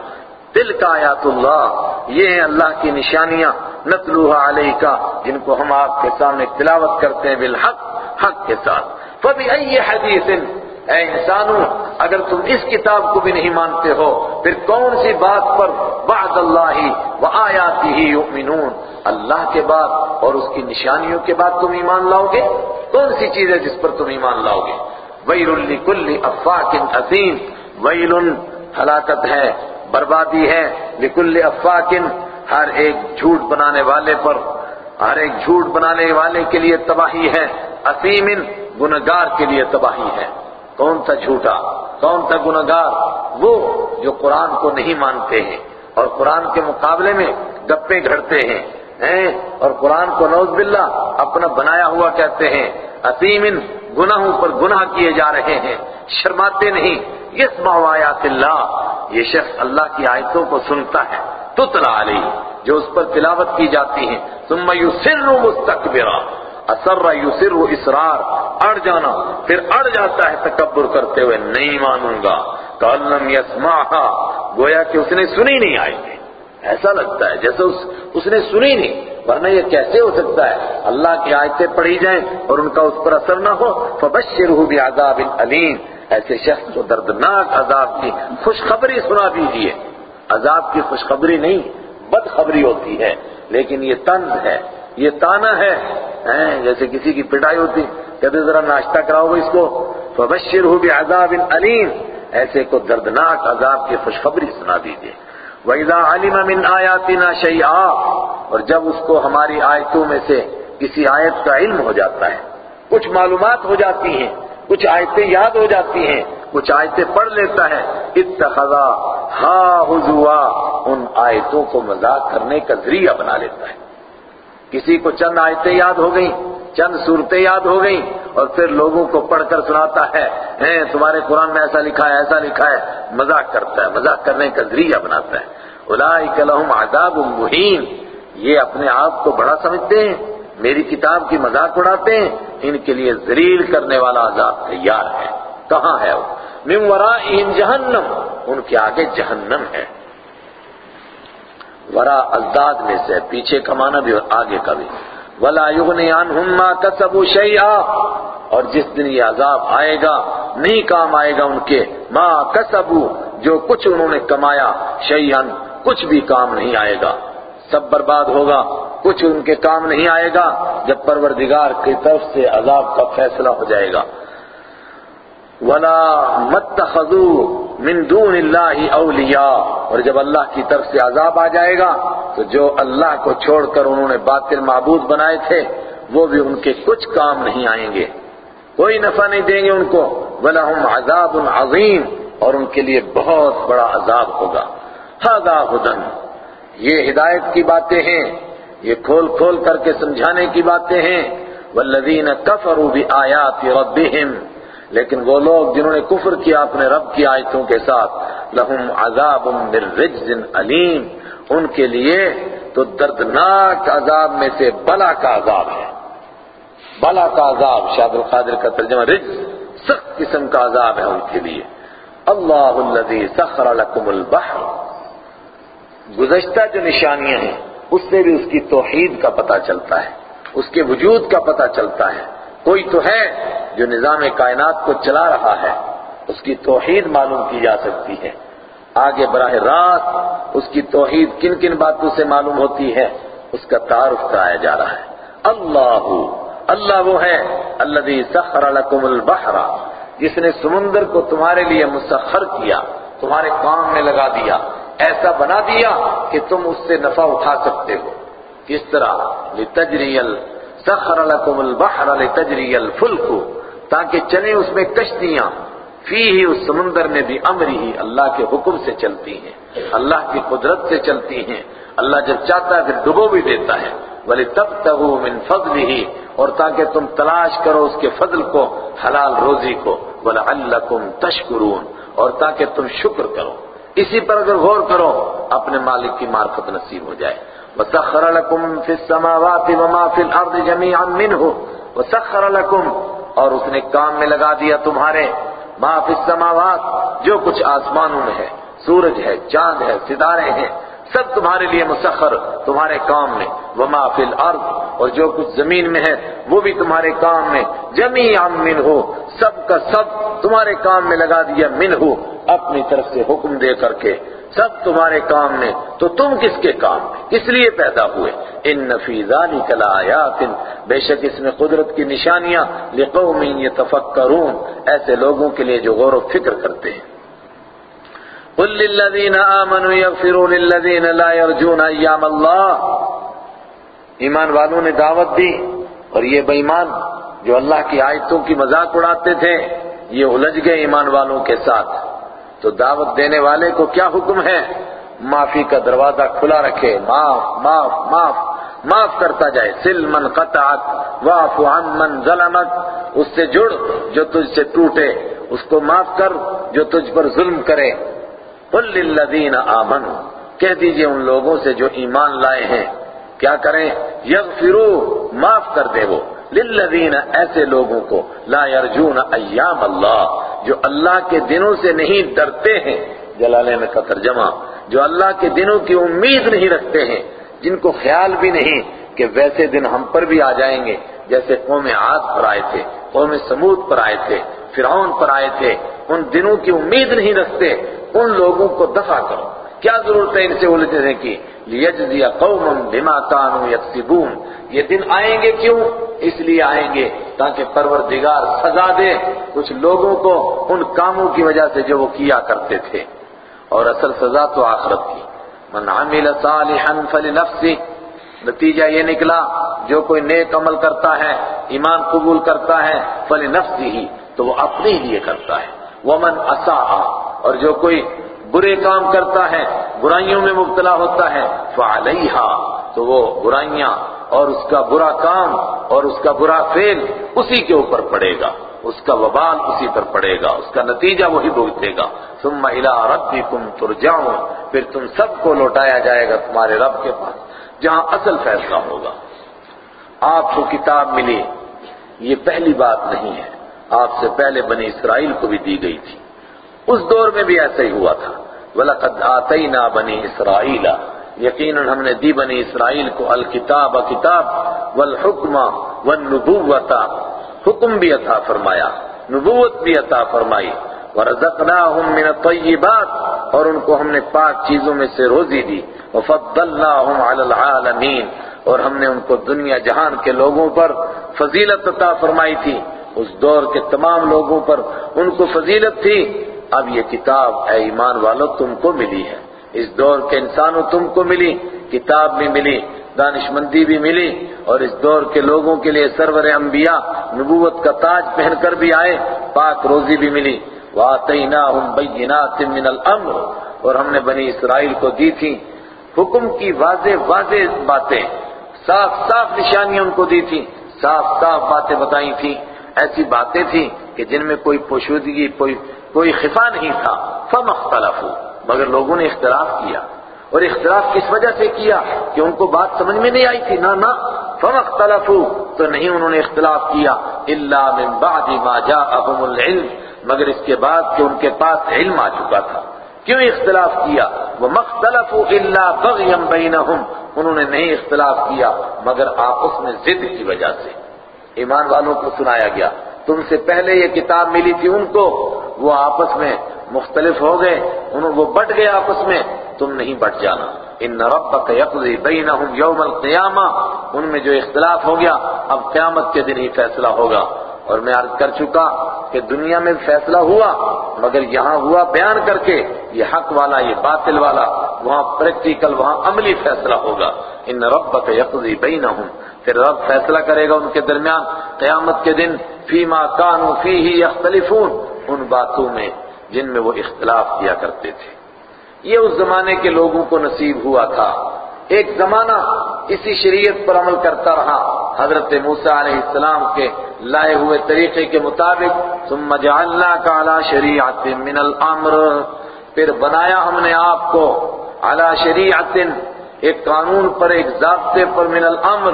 دل کا آیات اللہ یہ ہیں اللہ کی نشانیاں۔ نتلوہا علیہ کا جن کو ہم آپ کے سامنے تلاوت کرتے ہیں بالحق، حق کے ساتھ۔ فبئی حدیث اے انسانوں، اگر تم اس کتاب کو بھی نہیں مانتے ہو، پھر کون سی بات پر بعد اللہ و آیاتی ہی یؤمنون؟ اللہ کے بعد اور اس کی نشانیوں کے بعد تم ایمان لاؤ گے؟ کون سی چیز ہے جس پر تم ایمان لاؤ گے؟ ویل لکل افاق عظیم، ویل ہلاکت ہے، بربادی ہے، لکل افاق ہر ایک جھوٹ بنانے والے پر، ہر ایک جھوٹ بنانے والے کے لیے تباہی ہے، عظیم گنگار کے لیے تباہی ہے۔ کون سا جھوٹا، کون سا گنگار وہ جو قرآن کو نہیں مانتے ہیں اور قرآن کے مقابلے میں گپے گھڑتے ہیں اور قرآن کو نوز باللہ اپنا بنایا ہوا کہتے ہیں عظیم ان گناہوں پر گناہ کیے جا رہے ہیں، شرماتے نہیں یس آیات اللہ، یہ شخص اللہ کی آیتوں کو سنتا ہے تتلا علیہ، جو اس پر تلاوت کی جاتی ہیں، ثم یسر مستقبرا اثر یسر اسرار اڑ جانا۔ پھر اڑ جاتا ہے تکبر کرتے ہوئے، نہیں مانوں گا۔ کالم یسمعها گویا کہ اس نے سنی نہیں آئی۔ ایسا لگتا ہے جیسے اس اس نے سنی نہیں۔ ورنہ یہ کیسے ہو سکتا ہے؟ اللہ کی آیتیں پڑھی جائیں اور ان کا اس پر اثر نہ ہو فبشرہ بعذاب علیم ایسے شخص کو دردناک عذاب کی خوشخبری سنا دیجیے عذاب کی خوشخبری نہیں، بدخبری ہوتی ہے، لیکن یہ طنز ہے۔ یہ تانا ہے۔ جیسے کسی کی پٹائی ہوتی، کہتے ذرا ناشتہ کراؤ اس کو۔ فبشرہ بعذاب علیم ایسے کو دردناک عذاب کی خوشخبری سنا دیجیے وَإِذَا عَلِمَ مِنْ آيَاتِنَا شَيْئًا۔ اور جب اس کو ہماری آیتوں میں سے کسی آیت کا علم ہو جاتا ہے، کچھ معلومات ہو جاتی ہیں، کچھ آیتیں یاد ہو جاتی ہیں، کچھ آیتیں پڑھ لیتا ہے۔ اتخذا ہا حضوا۔ ان آیتوں کو مذاق کرنے کا ذریعہ بنا لیتا ہے۔ کسی کو چند آیتیں یاد ہو گئیں، چند صورتیں یاد ہو گئیں اور پھر لوگوں کو پڑھ کر سناتا ہے، ہیں، تمہارے قرآن میں ایسا لکھا ہے، ایسا لکھا ہے، مذاق کرتا ہے، مذاق کرنے کا ذریعہ بناتا ہے۔ اولئک لہم عذاب مہین، یہ اپنے آپ کو بڑا سمجھتے ہیں، میری کتاب کی مذاق اڑاتے ہیں، ان کے لیے ذلیل کرنے والا عذاب تیار ہے۔ کہاں ہے وہ؟ من ورائہم جہنم، ان کے آگے جہنم ہے۔ ورا ازداد میں سے، پیچھے کمانا بھی اور آگے کا بھی۔ ولا یغنی عنہم ما کسبوا شیئا اور جس دن یہ عذاب آئے گا، نہیں کام آئے گا ان کے۔ ما کسبوا جو کچھ انہوں نے کمایا شیئا کچھ بھی کام نہیں آئے گا۔ سب برباد ہوگا، کچھ ان کے کام نہیں آئے گا۔ جب پروردگار کی طرف سے عذاب کا فیصلہ ہو جائے گا۔ ولا متخذوا من دون اللہ اولیاء اور جب اللہ کی طرف سے عذاب آ جائے گا، تو جو اللہ کو چھوڑ کر انہوں نے باطل معبود بنائے تھے، وہ بھی ان کے کچھ کام نہیں آئیں گے۔ کوئی نفع نہیں دیں گے ان کو۔ وَلَهُمْ عَذَابٌ عَظِيمٌ۔ اور ان کے لیے بہت بڑا عذاب ہوگا۔ هَذَا هُدًى۔ یہ ہدایت کی باتیں ہیں۔ یہ کھول کھول کر کے سمجھانے کی باتیں ہیں۔ وَالَّذِينَ كَفَرُوا بِآيَاتِ رَبِّهِمْ۔ لیکن وہ لوگ جنہوں نے کفر کیا، اپنے رب کی آیتوں کے ساتھ، لہم عذاب من رجز علیم، ان کے لیے تو دردناک عذاب میں سے بلا کا عذاب ہے۔ بلا کا عذاب شاہد القادر کا ترجمہ رجز، سخت قسم کا عذاب ہے ان کے لیے۔ اللہ الذي سخر لكم البحر۔ گزشتہ جو نشانیاں ہیں، اس سے بھی اس کی توحید کا پتہ چلتا ہے، اس کے وجود کا پتہ چلتا ہے۔ کوئی تو ہے جو نظام کائنات کو چلا رہا ہے، اس کی توحید معلوم کی جا سکتی ہے۔ آگے براہ راست اس کی توحید کن کن باتوں سے معلوم ہوتی ہے، اس کا تعارف کرایا جا رہا ہے۔ اللہ اللہ وہ ہے اللہ سخر لکم البحر، جس نے سمندر کو تمہارے لیے مسخر کیا، تمہارے کام میں لگا دیا۔ ایسا بنا دیا کہ تم اس سے نفع اٹھا سکتے ہو۔ کس طرح؟ لتجری سخر لکم البحر لتجری الفلک تاکہ چلیں اس میں کشتیاں فی ہی اس سمندر میں بھی امری ہی اللہ کے حکم سے چلتی ہیں، اللہ کی قدرت سے چلتی ہیں۔ اللہ جب چاہتا ہے پھر ڈبو بھی دیتا ہے۔ ولی تب تب من فضل ہی اور تاکہ تم تلاش کرو اس کے فضل کو، حلال روزی کو۔ وَلَعَلَّكُمْ تَشْكُرُونَ اور تاکہ تم شکر کرو۔ اسی پر اگر غور کرو، اپنے مالک کی معرفت نصیب ہو جائے۔ وَسَخَّرَ لَكُمْ فِي السَّمَاوَاتِ وَمَا فِي الْأَرْضِ جَمِيعًا مِّنْهُ۔ وَسَخَّرَ لَكُمْ اور اس نے کام میں لگا دیا تمہارے ما فی السماوات، جو کچھ آسمانوں میں ہے۔ سورج ہے، چاند ہے، ستارے ہیں۔ سب تمہارے لیے مسخر، تمہارے کام میں۔ وما فی الارض اور جو کچھ زمین میں ہے، وہ بھی تمہارے کام میں۔ جمیعا من ہو سب کا سب تمہارے کام میں لگا دیا من ہو اپنی طرف سے حکم دے کر کے۔ سب تمہارے کام میں، تو تم کس کے کام کس لیے پیدا ہوئے؟ ان نفی ذالک لآیات بے شک اس میں قدرت کی نشانیاں لقوم یتفکرون ایسے لوگوں کے لیے جو غور و فکر کرتے ہیں۔ قل للذین آمنوا یغفروا للذین لا يرجون ایام اللہ. ایمان والوں نے دعوت دی اور یہ بے ایمان جو اللہ کی آیتوں کی مذاق اڑاتے تھے، یہ الجھ گئے ایمان والوں کے ساتھ۔ تو دعوت دینے والے کو کیا حکم ہے؟ معافی کا دروازہ کھلا رکھے، معاف معاف معاف معاف کرتا جائے۔ سل من قطعت واف عن من ظلمت۔ اس سے جڑ جو تجھ سے ٹوٹے، اس کو معاف کر جو تجھ پر ظلم کرے۔ قل للذین آمنوا، کہہ دیجیے ان لوگوں سے جو ایمان لائے ہیں۔ کیا کریں؟ یغفرو معاف کر دے وہ۔ للذین، ایسے لوگوں کو، لا یرجون ایام اللہ، جو اللہ کے دنوں سے نہیں ڈرتے ہیں۔ جلالین کا ترجمہ، جو اللہ کے دنوں کی امید نہیں رکھتے ہیں۔ جن کو خیال بھی نہیں کہ ویسے دن ہم پر بھی آ جائیں گے۔ جیسے قوم عاد پر آئے تھے، قوم سمود پر آئے تھے، فرعون پر آئے تھے، ان دنوں کی امید نہیں رکھتے۔ ان لوگوں کو دفع کرو۔ کیا ضرورت ہے ان سے الجھنے کی لیجزی قوم بما كانوا یکسبون یہ دن آئیں گے کیوں؟ اس لیے آئیں گے تاکہ پروردگار سزا دے۔ کچھ لوگوں کو ان کاموں کی وجہ سے جو وہ کیا کرتے تھے۔ اور اصل سزا تو آخرت کی۔ من عمل صالحا فلنفسه۔ نتیجہ یہ نکلا، جو کوئی نیک عمل کرتا ہے، ایمان قبول کرتا ہے، فلنفسه ہی تو وہ اپنے لیے کرتا ہے۔ ومن اساء اور جو کوئی برے کام کرتا ہے، برائیوں میں مبتلا ہوتا ہے فعلیہا تو وہ برائیاں اور اس کا برا کام اور اس کا برا فعل اسی کے اوپر پڑے گا۔ اس کا وبال اسی پر پڑے گا۔ اس کا نتیجہ وہی بھگتے گا۔ ثم الى ربکم ترجعون۔ پھر تم سب کو لوٹایا جائے گا تمہارے رب کے پاس، جہاں اصل فیصلہ ہوگا۔ آپ کو کتاب ملی۔ یہ پہلی بات نہیں ہے۔ آپ سے پہلے بنی اسرائیل کو بھی دی گئی تھی۔ اس دور میں بھی ایسا ہی ہوا تھا۔ وَلَقَدْ آتَيْنَا بَنِي إِسْرَائِيلَ۔ یقیناً ہم نے دی بنی اسرائیل کو الکتاب، کتاب، والحکم والنبوت۔ حکم بھی عطا فرمایا، نبوت بھی عطا فرمائی۔ ورزقناہم من الطیبات اور ان کو ہم نے پاک چیزوں میں سے روزی دی۔ وفضلناہم علی العالمین اور ہم نے ان کو دنیا جہان کے لوگوں پر فضیلت عطا فرمائی تھی۔ اس دور کے تمام لوگوں پر ان کو فضیلت تھی، اب یہ کتاب اے ایمان والو تم کو ملی ہے۔ اس دور کے انسانوں تم کو ملی، کتاب بھی ملی دانش مندی بھی ملی، اور اس دور کے لوگوں کے لیے سرور انبیاء نبوت کا تاج پہن کر بھی آئے، پاک روزی بھی ملی۔ وَآتَيْنَاهُمْ بَيِّنَاتٍ مِّنَ الْأَمْرِ، اور ہم نے بنی اسرائیل کو دی تھی۔ حکم کی واضح واضح باتیں، صاف صاف نشانیاں ان کو دی تھی، صاف صاف باتیں بتائی تھی ایسی باتیں تھیں کہ جن میں کوئی پوشودگی کوئی کوئی خفا نہیں تھا۔ فم اختلاف مگر لوگوں نے اختلاف کیا۔ اور اختلاف کس وجہ سے کیا؟ کہ ان کو بات سمجھ میں نہیں آئی تھی۔ نہ نہ۔ فم اختلاف تو نہیں انہوں نے اختلاف کیا۔ الا من بعد ما جاءهم العلم۔ مگر اس کے بعد کہ ان کے پاس علم آ چکا تھا۔ کیوں اختلاف کیا؟ وہ مختلف اللہ بغیم بینہم انہوں نے نہیں اختلاف کیا مگر آپس میں ضد کی وجہ سے۔ ایمان والوں کو سنایا گیا۔ تم سے پہلے یہ کتاب ملی تھی ان کو، وہ آپس میں مختلف ہو گئے، انہوں وہ بٹ گئے آپس میں۔ تم نہیں بٹ جانا۔ ان ربک یقضی بینہم یوم القیامہ۔ ان میں جو اختلاف ہو گیا، اب قیامت کے دن ہی فیصلہ ہوگا۔ اور میں عرض کر چکا کہ دنیا میں فیصلہ ہوا، مگر یہاں ہوا بیان کر کے۔ یہ حق والا، یہ باطل والا، وہاں پریکٹیکل، وہاں عملی فیصلہ ہوگا۔ ان ربک یقضی بینہم۔ پھر رب فیصلہ کرے گا ان کے درمیان قیامت کے دن فیما کانوا فیہ یختلفون، ان باتوں میں جن میں وہ اختلاف کیا کرتے تھے۔ یہ اس زمانے کے لوگوں کو نصیب ہوا تھا۔ ایک زمانہ اسی شریعت پر عمل کرتا رہا۔ حضرت موسیٰ علیہ السلام کے لائے ہوئے طریقے کے مطابق، ثم جعلناک علی شریعت من الامر۔ پھر بنایا ہم نے آپ کو علی شریعت ایک قانون پر، ایک ضابطے پر من الامر،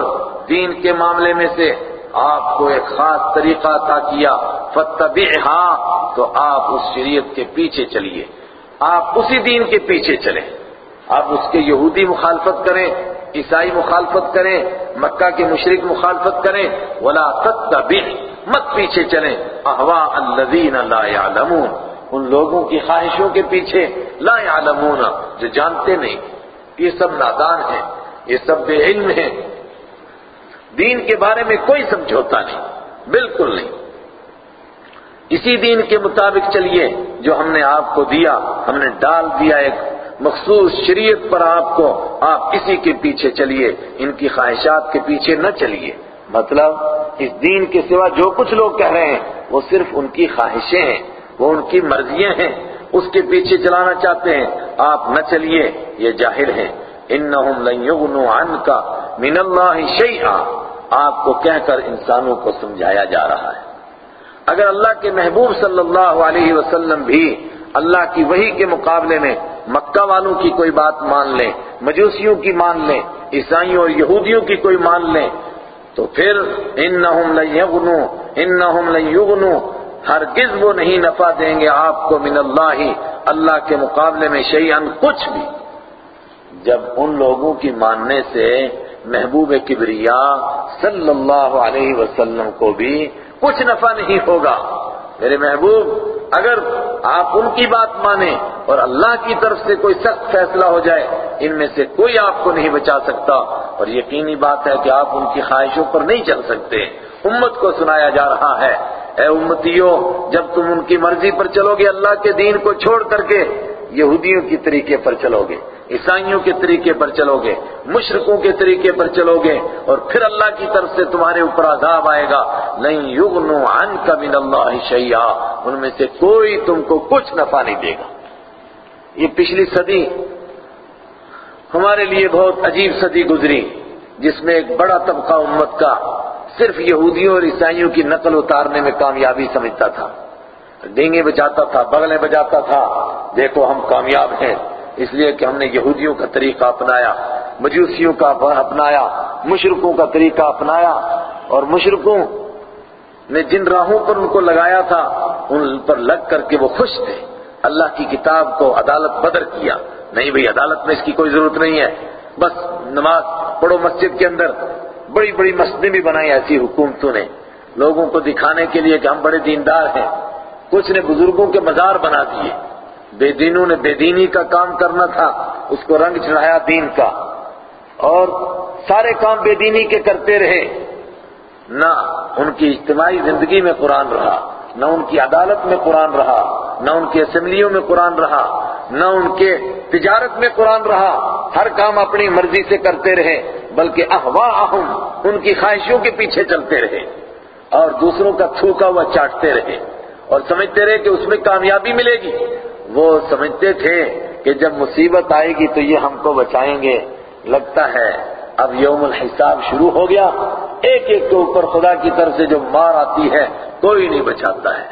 دین کے معاملے میں سے آپ کو ایک خاص طریقہ عطا کیا فتبعها تو آپ اس شریعت کے پیچھے چلیے۔ آپ اسی دین کے پیچھے چلیں۔ آپ اس کے یہودی مخالفت کریں، عیسائی مخالفت کریں، مکہ کے مشرق مخالفت کریں، ولا تتبع، مت پیچھے چلیں۔ احوا الذین لا يعلمون ان لوگوں کی خواہشوں کے پیچھے لا يعلمون جو جانتے نہیں۔ یہ سب نادان ہیں، یہ سب بے علم ہیں۔ دین کے بارے میں کوئی سمجھوتا نہیں، بالکل نہیں۔ اسی دین کے مطابق چلیے، جو ہم نے آپ کو دیا، ہم نے ڈال دیا ایک مخصوص شریعت پر آپ کو، آپ اسی کے پیچھے چلیے، ان کی خواہشات کے پیچھے نہ چلیے۔ مطلب اس دین کے سوا جو کچھ لوگ کہہ رہے ہیں، وہ صرف ان کی خواہشیں ہیں، وہ ان کی مرضیاں ہیں۔ اس کے پیچھے چلانا چاہتے ہیں۔ آپ نہ چلیے، یہ جاہر ہیں۔ انہم لن یغنوا عنک من اللہ شیئا۔ آپ کو کہہ کر انسانوں کو سمجھایا جا رہا ہے۔ اگر اللہ کے محبوب صلی اللہ علیہ وسلم بھی اللہ کی وحی کے مقابلے میں مکہ والوں کی کوئی بات مان لیں، مجوسیوں کی مان لیں، عیسائیوں اور یہودیوں کی کوئی مان لیں، تو پھر انہم لن یغنو، انہم لن یغنو ہرگز وہ نہیں نفع دیں گے آپ کو من اللہ ہی اللہ کے مقابلے میں شیئن کچھ بھی۔ جب ان لوگوں کی ماننے سے محبوب کبریا صلی اللہ علیہ وسلم کو بھی کچھ نفع نہیں ہوگا۔ میرے محبوب، اگر آپ ان کی بات مانیں اور اللہ کی طرف سے کوئی سخت فیصلہ ہو جائے، ان میں سے کوئی آپ کو نہیں بچا سکتا۔ اور یقینی بات ہے کہ آپ ان کی خواہشوں پر نہیں چل سکتے۔ امت کو سنایا جا رہا ہے۔ اے امتیوں جب تم ان کی مرضی پر چلو گے، اللہ کے دین کو چھوڑ کر کے یہودیوں کی طریقے پر چلو گے، عیسائیوں کے طریقے پر چلو گے، مشرقوں کے طریقے پر چلو گے، اور پھر اللہ کی طرف سے تمہارے اوپر عذاب آئے گا۔ نہیں یغنو عنک من اللہ شیئا، ان میں سے کوئی تم کو کچھ نفع نہیں دے گا۔ یہ پچھلی صدی ہمارے لیے بہت عجیب صدی گزری، جس میں ایک بڑا طبقہ امت کا صرف یہودیوں اور عیسائیوں کی نقل اتارنے میں کامیابی سمجھتا تھا۔ ڈینگے بجاتا تھا، بغلیں بجاتا تھا۔ دیکھو ہم کامیاب ہیں۔ اس لیے کہ ہم نے یہودیوں کا طریقہ اپنایا، مجوسیوں کا اپنایا مشرقوں کا طریقہ اپنایا۔ اور مشرقوں نے جن راہوں پر ان کو لگایا تھا، ان پر لگ کر کے وہ خوش تھے۔ اللہ کی کتاب کو عدالت بدر کیا۔ نہیں بھئی عدالت میں اس کی کوئی ضرورت نہیں ہے۔ بس نماز پڑھو مسجد کے اندر۔ بڑی بڑی مسجدیں بھی بنائی ایسی حکومتوں نے لوگوں کو دکھانے کے لیے کہ ہم بڑے دیندار ہیں۔ کچھ نے بزرگوں کے مزار بنا دیے۔ بے دینوں نے بے دینی کا کام کرنا تھا، اس کو رنگ چڑھایا دین کا۔ اور سارے کام بے دینی کے کرتے رہے۔ نہ ان کی اجتماعی زندگی میں قرآن رہا، نہ ان کی عدالت میں قرآن رہا، نہ ان کی اسمبلیوں میں قرآن رہا، نہ ان کے تجارت میں قرآن رہا۔ ہر کام اپنی مرضی سے کرتے رہے۔ بلکہ احوا اہم ان کی خواہشوں کے پیچھے چلتے رہے اور دوسروں کا تھوکا ہوا چاٹتے رہے اور سمجھتے رہے کہ اس میں کامیابی ملے گی۔ وہ سمجھتے تھے کہ جب مصیبت آئے گی تو یہ ہم کو بچائیں گے۔ لگتا ہے اب یوم الحساب شروع ہو گیا۔ ایک ایک کے اوپر خدا کی طرف سے جو مار آتی ہے، کوئی نہیں بچاتا ہے۔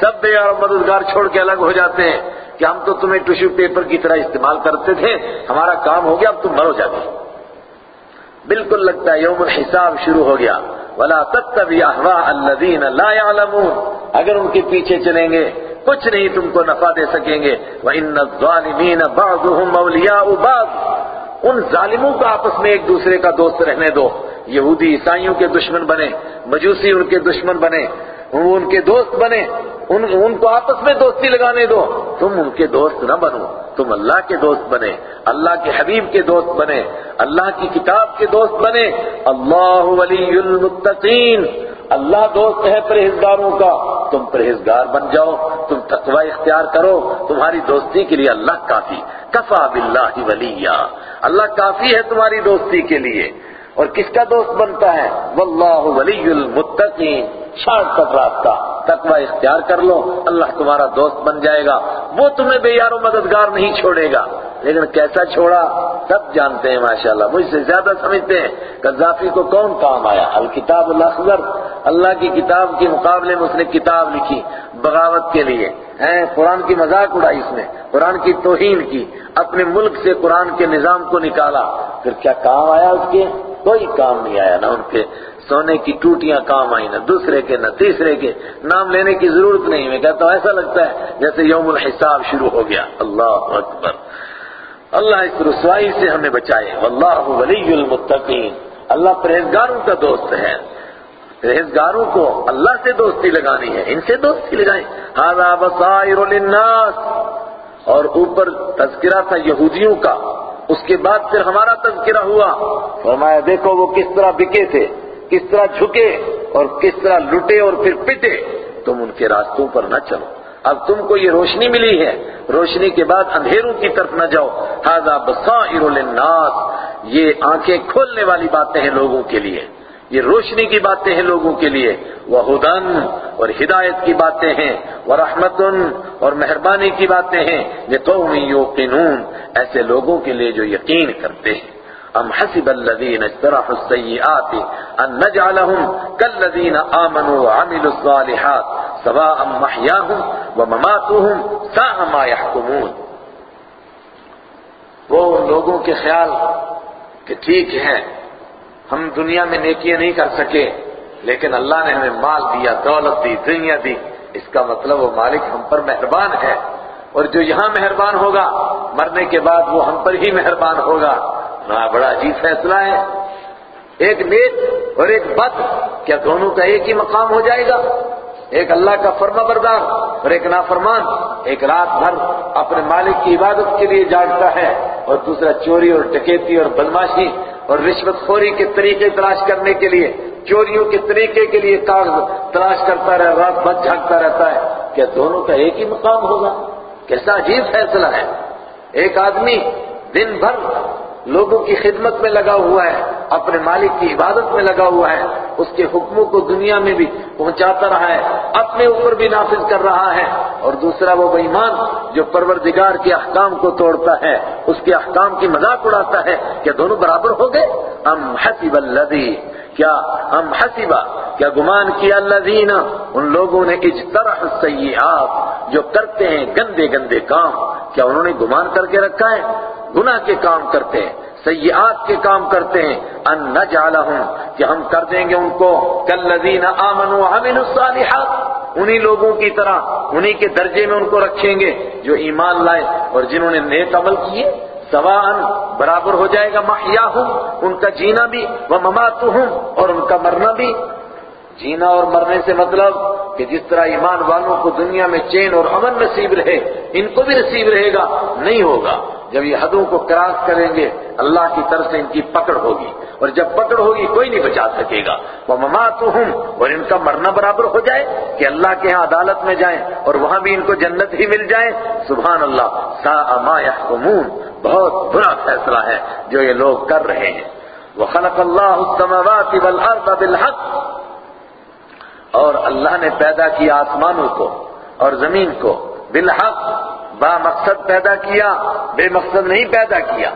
سب بے اور مددگار چھوڑ کے الگ ہو جاتے ہیں۔ کہ ہم تو تمہیں ٹشو پیپر کی طرح استعمال کرتے تھے، ہمارا کام ہو گیا، اب تم مرو جاتے بالکل لگتا ہے یوم الحساب شروع ہو گیا۔ ولا تتبع احواء الذين لا يعلمون۔ اگر ان کے پیچھے چلیں گے، کچھ نہیں تم کو نفع دے سکیں گے۔ وَإِنَّ الظَّالِمِينَ بَعْضُهُمْ أَوْلِيَاءُ بَعْض۔ ان ظالموں کا آپس میں ایک دوسرے کا دوست رہنے دو۔ یہودی عیسائیوں کے دشمن بنے، مجوسی ان کے دشمن بنے ان کے دوست بنے۔ ان ان کو آپس میں دوستی لگانے دو۔ تم ان کے دوست نہ بنو۔ تم اللہ کے دوست بنے۔ اللہ کے حبیب کے دوست بنے۔ اللہ کی کتاب کے دوست بنے۔ اللہ ولی المتقین۔ اللہ دوست ہے پرہیزگاروں کا۔ تم پرہیزگار بن جاؤ۔ تم تقوی اختیار کرو۔ تمہاری دوستی کے لیے اللہ کافی۔ کفا باللہ ولی اللہ کافی ہے تمہاری دوستی کے لیے۔ اور کس کا دوست بنتا ہے؟ واللہ ولی المتقین۔ شارٹ کٹ راستہ تقوی اختیار کر لو، اللہ تمہارا دوست بن جائے گا۔ وہ تمہیں بے یار و مددگار نہیں چھوڑے گا۔ لیکن کیسا چھوڑا؟ سب جانتے ہیں، ماشاءاللہ۔ مجھ سے زیادہ سمجھتے ہیں۔ قذافی کو کون کام آیا؟ الکتاب الاخضر۔ اللہ کی کتاب کے مقابلے میں اس نے کتاب لکھی بغاوت کے لیے۔ قرآن کی مذاق اڑائی اس نے، قرآن کی توہین کی۔ اپنے ملک سے قرآن کے نظام کو نکالا۔ پھر کیا کام آیا اس کے؟ کوئی کام نہیں آیا، نہ ان کے سونے کی ٹوٹیاں کام آئی نہ دوسرے کے، نہ تیسرے کے۔ نام لینے کی ضرورت نہیں، میں کہتا ہوں ایسا لگتا ہے جیسے یوم الحساب شروع ہو گیا۔ اللہ اکبر۔ اللہ اس رسوائی سے ہمیں بچائے۔ واللہ ولی المتقین۔ اللہ پرہیزگاروں کا دوست ہے۔ پرہیزگاروں کو اللہ سے دوستی لگانی ہے۔ ان سے دوستی لگائیں۔ هذا بصائر للناس۔ اور اوپر تذکرہ تھا یہودیوں کا۔ اس کے بعد پھر ہمارا تذکرہ ہوا۔ فرمایا، دیکھو وہ کس طرح بکے تھے۔ کس طرح جھکے اور کس طرح لٹے اور پھر پٹے، تم ان کے راستوں پر نہ چلو۔ اب تم کو یہ روشنی ملی ہے۔ روشنی کے بعد اندھیروں کی طرف نہ جاؤ۔ هذا بصائر للناس۔ یہ آنکھیں کھولنے والی باتیں ہیں لوگوں کے لیے۔ یہ روشنی کی باتیں ہیں لوگوں کے لیے۔ وہ ہدن اور ہدایت کی باتیں ہیں۔ وہ رحمتن اور مہربانی کی باتیں ہیں۔ یہ قوم یوقنون ایسے لوگوں کے لیے جو یقین کرتے ہیں۔ ام حسب الذين اجترحوا السيئات ان نجعلهم كالذين امنوا وعملوا الصالحات سواء محياهم ومماتهم ساء ما يحكمون. وہ لوگوں کے خیال کہ ٹھیک ہے ہم دنیا میں نیکیاں نہیں کر سکے، لیکن اللہ نے ہمیں مال دیا، دولت دی، دنیا دی۔ اس کا مطلب وہ مالک ہم پر مہربان ہے۔ اور جو یہاں مہربان ہوگا، مرنے کے بعد وہ ہم پر ہی مہربان ہوگا۔ ہاں بڑا عجیب فیصلہ ہے۔ ایک نیک اور ایک بد کیا دونوں کا ایک ہی مقام ہو جائے گا؟ ایک اللہ کا فرما بردار اور ایک نافرمان۔ ایک رات بھر اپنے مالک کی عبادت کے لیے جاگتا ہے اور دوسرا چوری اور ڈکیتی اور بدماشی اور رشوت خوری کے طریقے تلاش کرنے کے لیے، چوریوں کے طریقے کے لیے کاغذ تلاش کرتا رہے رات بھر جھانکتا رہتا ہے۔ کیا دونوں کا ایک ہی مقام ہوگا؟ کیسا عجیب فیصلہ ہے۔ ایک آدمی دن بھر لوگوں کی خدمت میں لگا ہوا ہے، اپنے مالک کی عبادت میں لگا ہوا ہے، اس کے حکموں کو دنیا میں بھی پہنچاتا رہا ہے، اپنے اوپر بھی نافذ کر رہا ہے۔ اور دوسرا وہ بےمان جو پروردگار کے احکام کو توڑتا ہے، اس کے احکام کی مذاق اڑاتا ہے کیا دونوں برابر ہو گئے۔ ام حسب الذی کیا ہم حسبا کیا گمان کیا الذین؟ ان لوگوں نے اجترح السیئات جو کرتے ہیں گندے گندے کام، کیا انہوں نے گمان کر کے رکھا ہے؟ گناہ کے کام کرتے ہیں، سیئات کے کام کرتے ہیں۔ ان نجعلہم کہ ہم کر دیں گے ان کو؟ کالذین آمنوا وعملوا الصالحات، انہی لوگوں کی طرح، انہی کے درجے میں ان کو رکھیں گے جو ایمان لائے اور جنہوں نے نیک عمل کیے۔ سوان برابر ہو جائے گا محیاہم ان کا جینا بھی وہ مماتہم اور ان کا مرنا بھی۔ جینا اور مرنے سے مطلب کہ جس طرح ایمان والوں کو دنیا میں چین اور امن نصیب رہے، ان کو بھی نصیب رہے گا، نہیں ہوگا۔ جب یہ حدوں کو کراس کریں گے، اللہ کی طرف سے ان کی پکڑ ہوگی۔ اور جب پکڑ ہوگی، کوئی نہیں بچا سکے گا۔ وہ مماتہم اور ان کا مرنا برابر ہو جائے کہ اللہ کے ہاں عدالت میں جائیں اور وہاں بھی ان کو جنت ہی مل جائے۔ سبحان اللہ سا ما يحكمون۔ بہت برا فیصلہ ہے جو یہ لوگ کر رہے ہیں۔ وخلق اللہ السماوات والارض بالحق۔ اور اللہ نے پیدا کیا آسمانوں کو اور زمین کو۔ بالحق، با مقصد پیدا کیا، بے مقصد نہیں پیدا کیا۔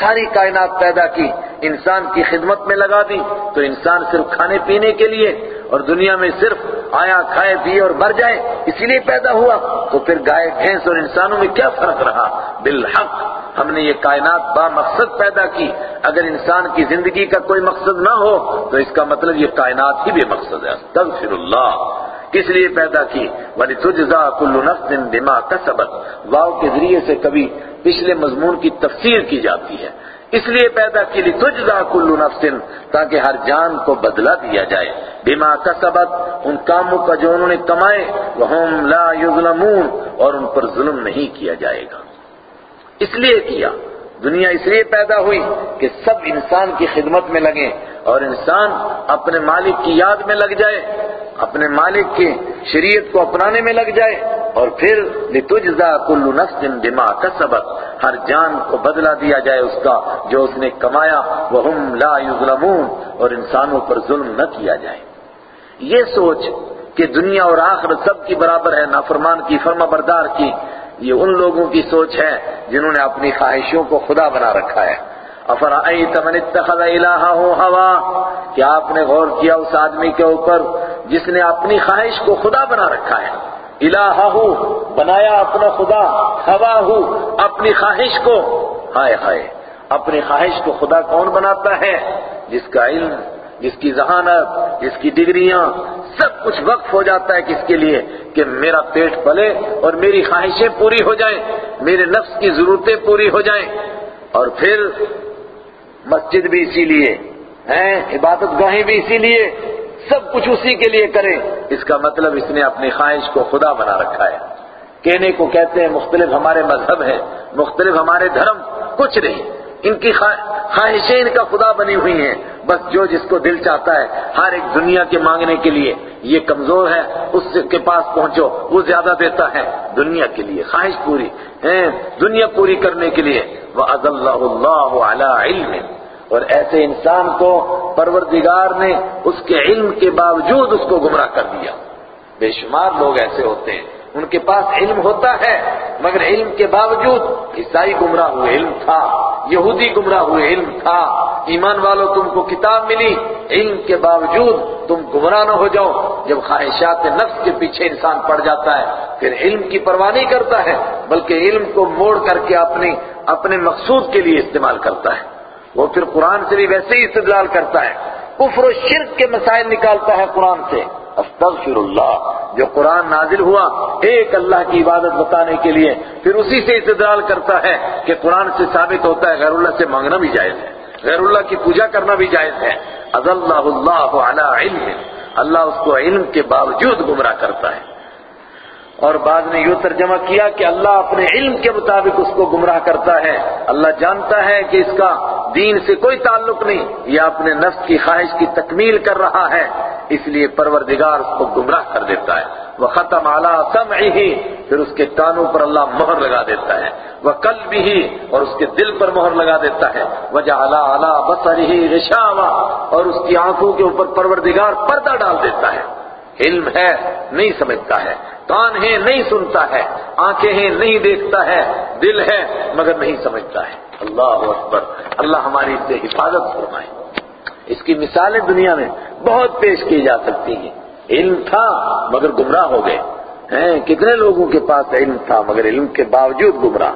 ساری کائنات پیدا کی، انسان کی خدمت میں لگا دی۔ تو انسان صرف کھانے پینے کے لیے اور دنیا میں صرف آیا، کھائے، پیے اور مر جائے، اسی لیے پیدا ہوا۔ تو پھر گائے، بھینس اور انسانوں میں کیا فرق رہا؟ بالحق ہم نے یہ کائنات با مقصد پیدا کی۔ اگر انسان کی زندگی کا کوئی مقصد نہ ہو، تو اس کا مطلب یہ کائنات ہی بے مقصد ہے۔ استغفر اللہ کس لیے پیدا کی؟ ولی تجزا کل نفس بما کسبت واو کے ذریعے سے کبھی پچھلے مضمون کی تفسیر کی جاتی ہے۔ اس لیے پیدا کی لی تجزا کل نفس، تاکہ ہر جان کو بدلہ دیا جائے۔ بما کسبت ان کاموں کا جو انہوں نے کمائے وہم لا یظلمون اور ان پر ظلم نہیں کیا جائے گا۔ اس لیے کیا؟ دنیا اس لیے پیدا ہوئی کہ سب انسان کی خدمت میں لگیں اور انسان اپنے مالک کی یاد میں لگ جائے، اپنے مالک کی شریعت کو اپنانے میں لگ جائے اور پھر لتجزا کل نفس بما کسبت، ہر جان کو بدلہ دیا جائے اس کا جو اس نے کمایا، وہم لا یظلمون اور انسانوں پر ظلم نہ کیا جائے۔ یہ سوچ کہ دنیا اور آخر سب کی برابر ہے، نافرمان کی فرما بردار کی یہ ان لوگوں کی سوچ ہے جنہوں نے اپنی خواہشوں کو خدا بنا رکھا ہے۔ افرائیت من اتخذ الہہ ہوا کیا آپ نے غور کیا اس آدمی کے اوپر جس نے اپنی خواہش کو خدا بنا رکھا ہے؟ الہہ بنایا اپنا خدا ہوا ہو اپنی خواہش کو۔ ہائے ہائے، اپنی خواہش کو خدا کون بناتا ہے؟ جس کا علم جس کی ذہانت، جس کی ڈگریاں، سب کچھ وقف ہو جاتا ہے کس کے لیے؟ کہ میرا پیٹ پلے اور میری خواہشیں پوری ہو جائیں، میرے نفس کی ضرورتیں پوری ہو جائیں۔ اور پھر مسجد بھی اسی لیے، ہیں عبادت گاہیں بھی اسی لیے، سب کچھ اسی کے لیے کریں۔ اس کا مطلب اس نے اپنی خواہش کو خدا بنا رکھا ہے۔ کہنے کو کہتے ہیں مختلف ہمارے مذہب ہیں، مختلف ہمارے دھرم، کچھ نہیں۔ ان کی خواہشیں ان کا خدا بنی ہوئی ہیں۔ بس جو جس کو دل چاہتا ہے، ہر ایک دنیا کے مانگنے کے لیے یہ کمزور ہے، اس کے پاس پہنچو، وہ زیادہ دیتا ہے دنیا کے لیے، خواہش پوری دنیا پوری کرنے کے لیے۔ وہ اللہ اللہ علی علم۔ اور ایسے انسان کو پروردگار نے اس کے علم کے باوجود اس کو گمراہ کر دیا۔ بے شمار لوگ ایسے ہوتے ہیں۔ ان کے پاس علم ہوتا ہے، مگر علم کے باوجود عیسائی گمراہ ہوئے، علم تھا، یہودی گمراہ ہوئے، علم تھا۔ ایمان والوں تم کو کتاب ملی، علم کے باوجود تم گمراہ نہ ہو جاؤ۔ جب خواہشات نفس کے پیچھے انسان پڑ جاتا ہے، پھر علم کی پرواہ نہیں کرتا ہے، بلکہ علم کو موڑ کر کے اپنی، اپنے مقصود کے لیے استعمال کرتا ہے۔ وہ پھر قرآن سے بھی ویسے ہی استدلال کرتا ہے۔ کفر و شرک کے مسائل نکالتا ہے قرآن سے۔ استغفر اللہ جو قرآن نازل ہوا، ایک اللہ کی عبادت بتانے کے لیے پھر اسی سے استدلال کرتا ہے کہ قرآن سے ثابت ہوتا ہے غیر اللہ سے مانگنا بھی جائز ہے۔ غیر اللہ کی پوجا کرنا بھی جائز ہے۔ از اللہ اللہ علی علم۔ اللہ اس کو علم کے باوجود گمراہ کرتا ہے۔ اور بعد نے یوں ترجمہ کیا کہ اللہ اپنے علم کے مطابق اس کو گمراہ کرتا ہے۔ اللہ جانتا ہے کہ اس کا دین سے کوئی تعلق نہیں، یہ اپنے نفس کی خواہش کی تکمیل کر رہا ہے، اس لیے پروردگار اس کو گمراہ کر دیتا ہے۔ وہ ختم اعلیٰ سم پھر اس کے کانوں پر اللہ مہر لگا دیتا ہے۔ وہ کل بھی اور اس کے دل پر مہر لگا دیتا ہے۔ وجہ اعلیٰ اعلیٰ بسر ہی اور اس کی آنکھوں کے اوپر پروردگار پردہ ڈال دیتا ہے۔ علم ہے، نہیں سمجھتا ہے۔ کان ہے نہیں سنتا ہے، آنکھیں ہیں نہیں دیکھتا ہے، دل ہے، مگر نہیں سمجھتا ہے۔ اللہ اکبر، اللہ ہماری سے حفاظت فرمائے۔ اس کی مثالیں دنیا میں بہت پیش کی جا سکتی ہیں۔ علم تھا مگر گمراہ ہو گئے۔ ہیں، کتنے لوگوں کے پاس علم تھا مگر علم کے باوجود گمراہ۔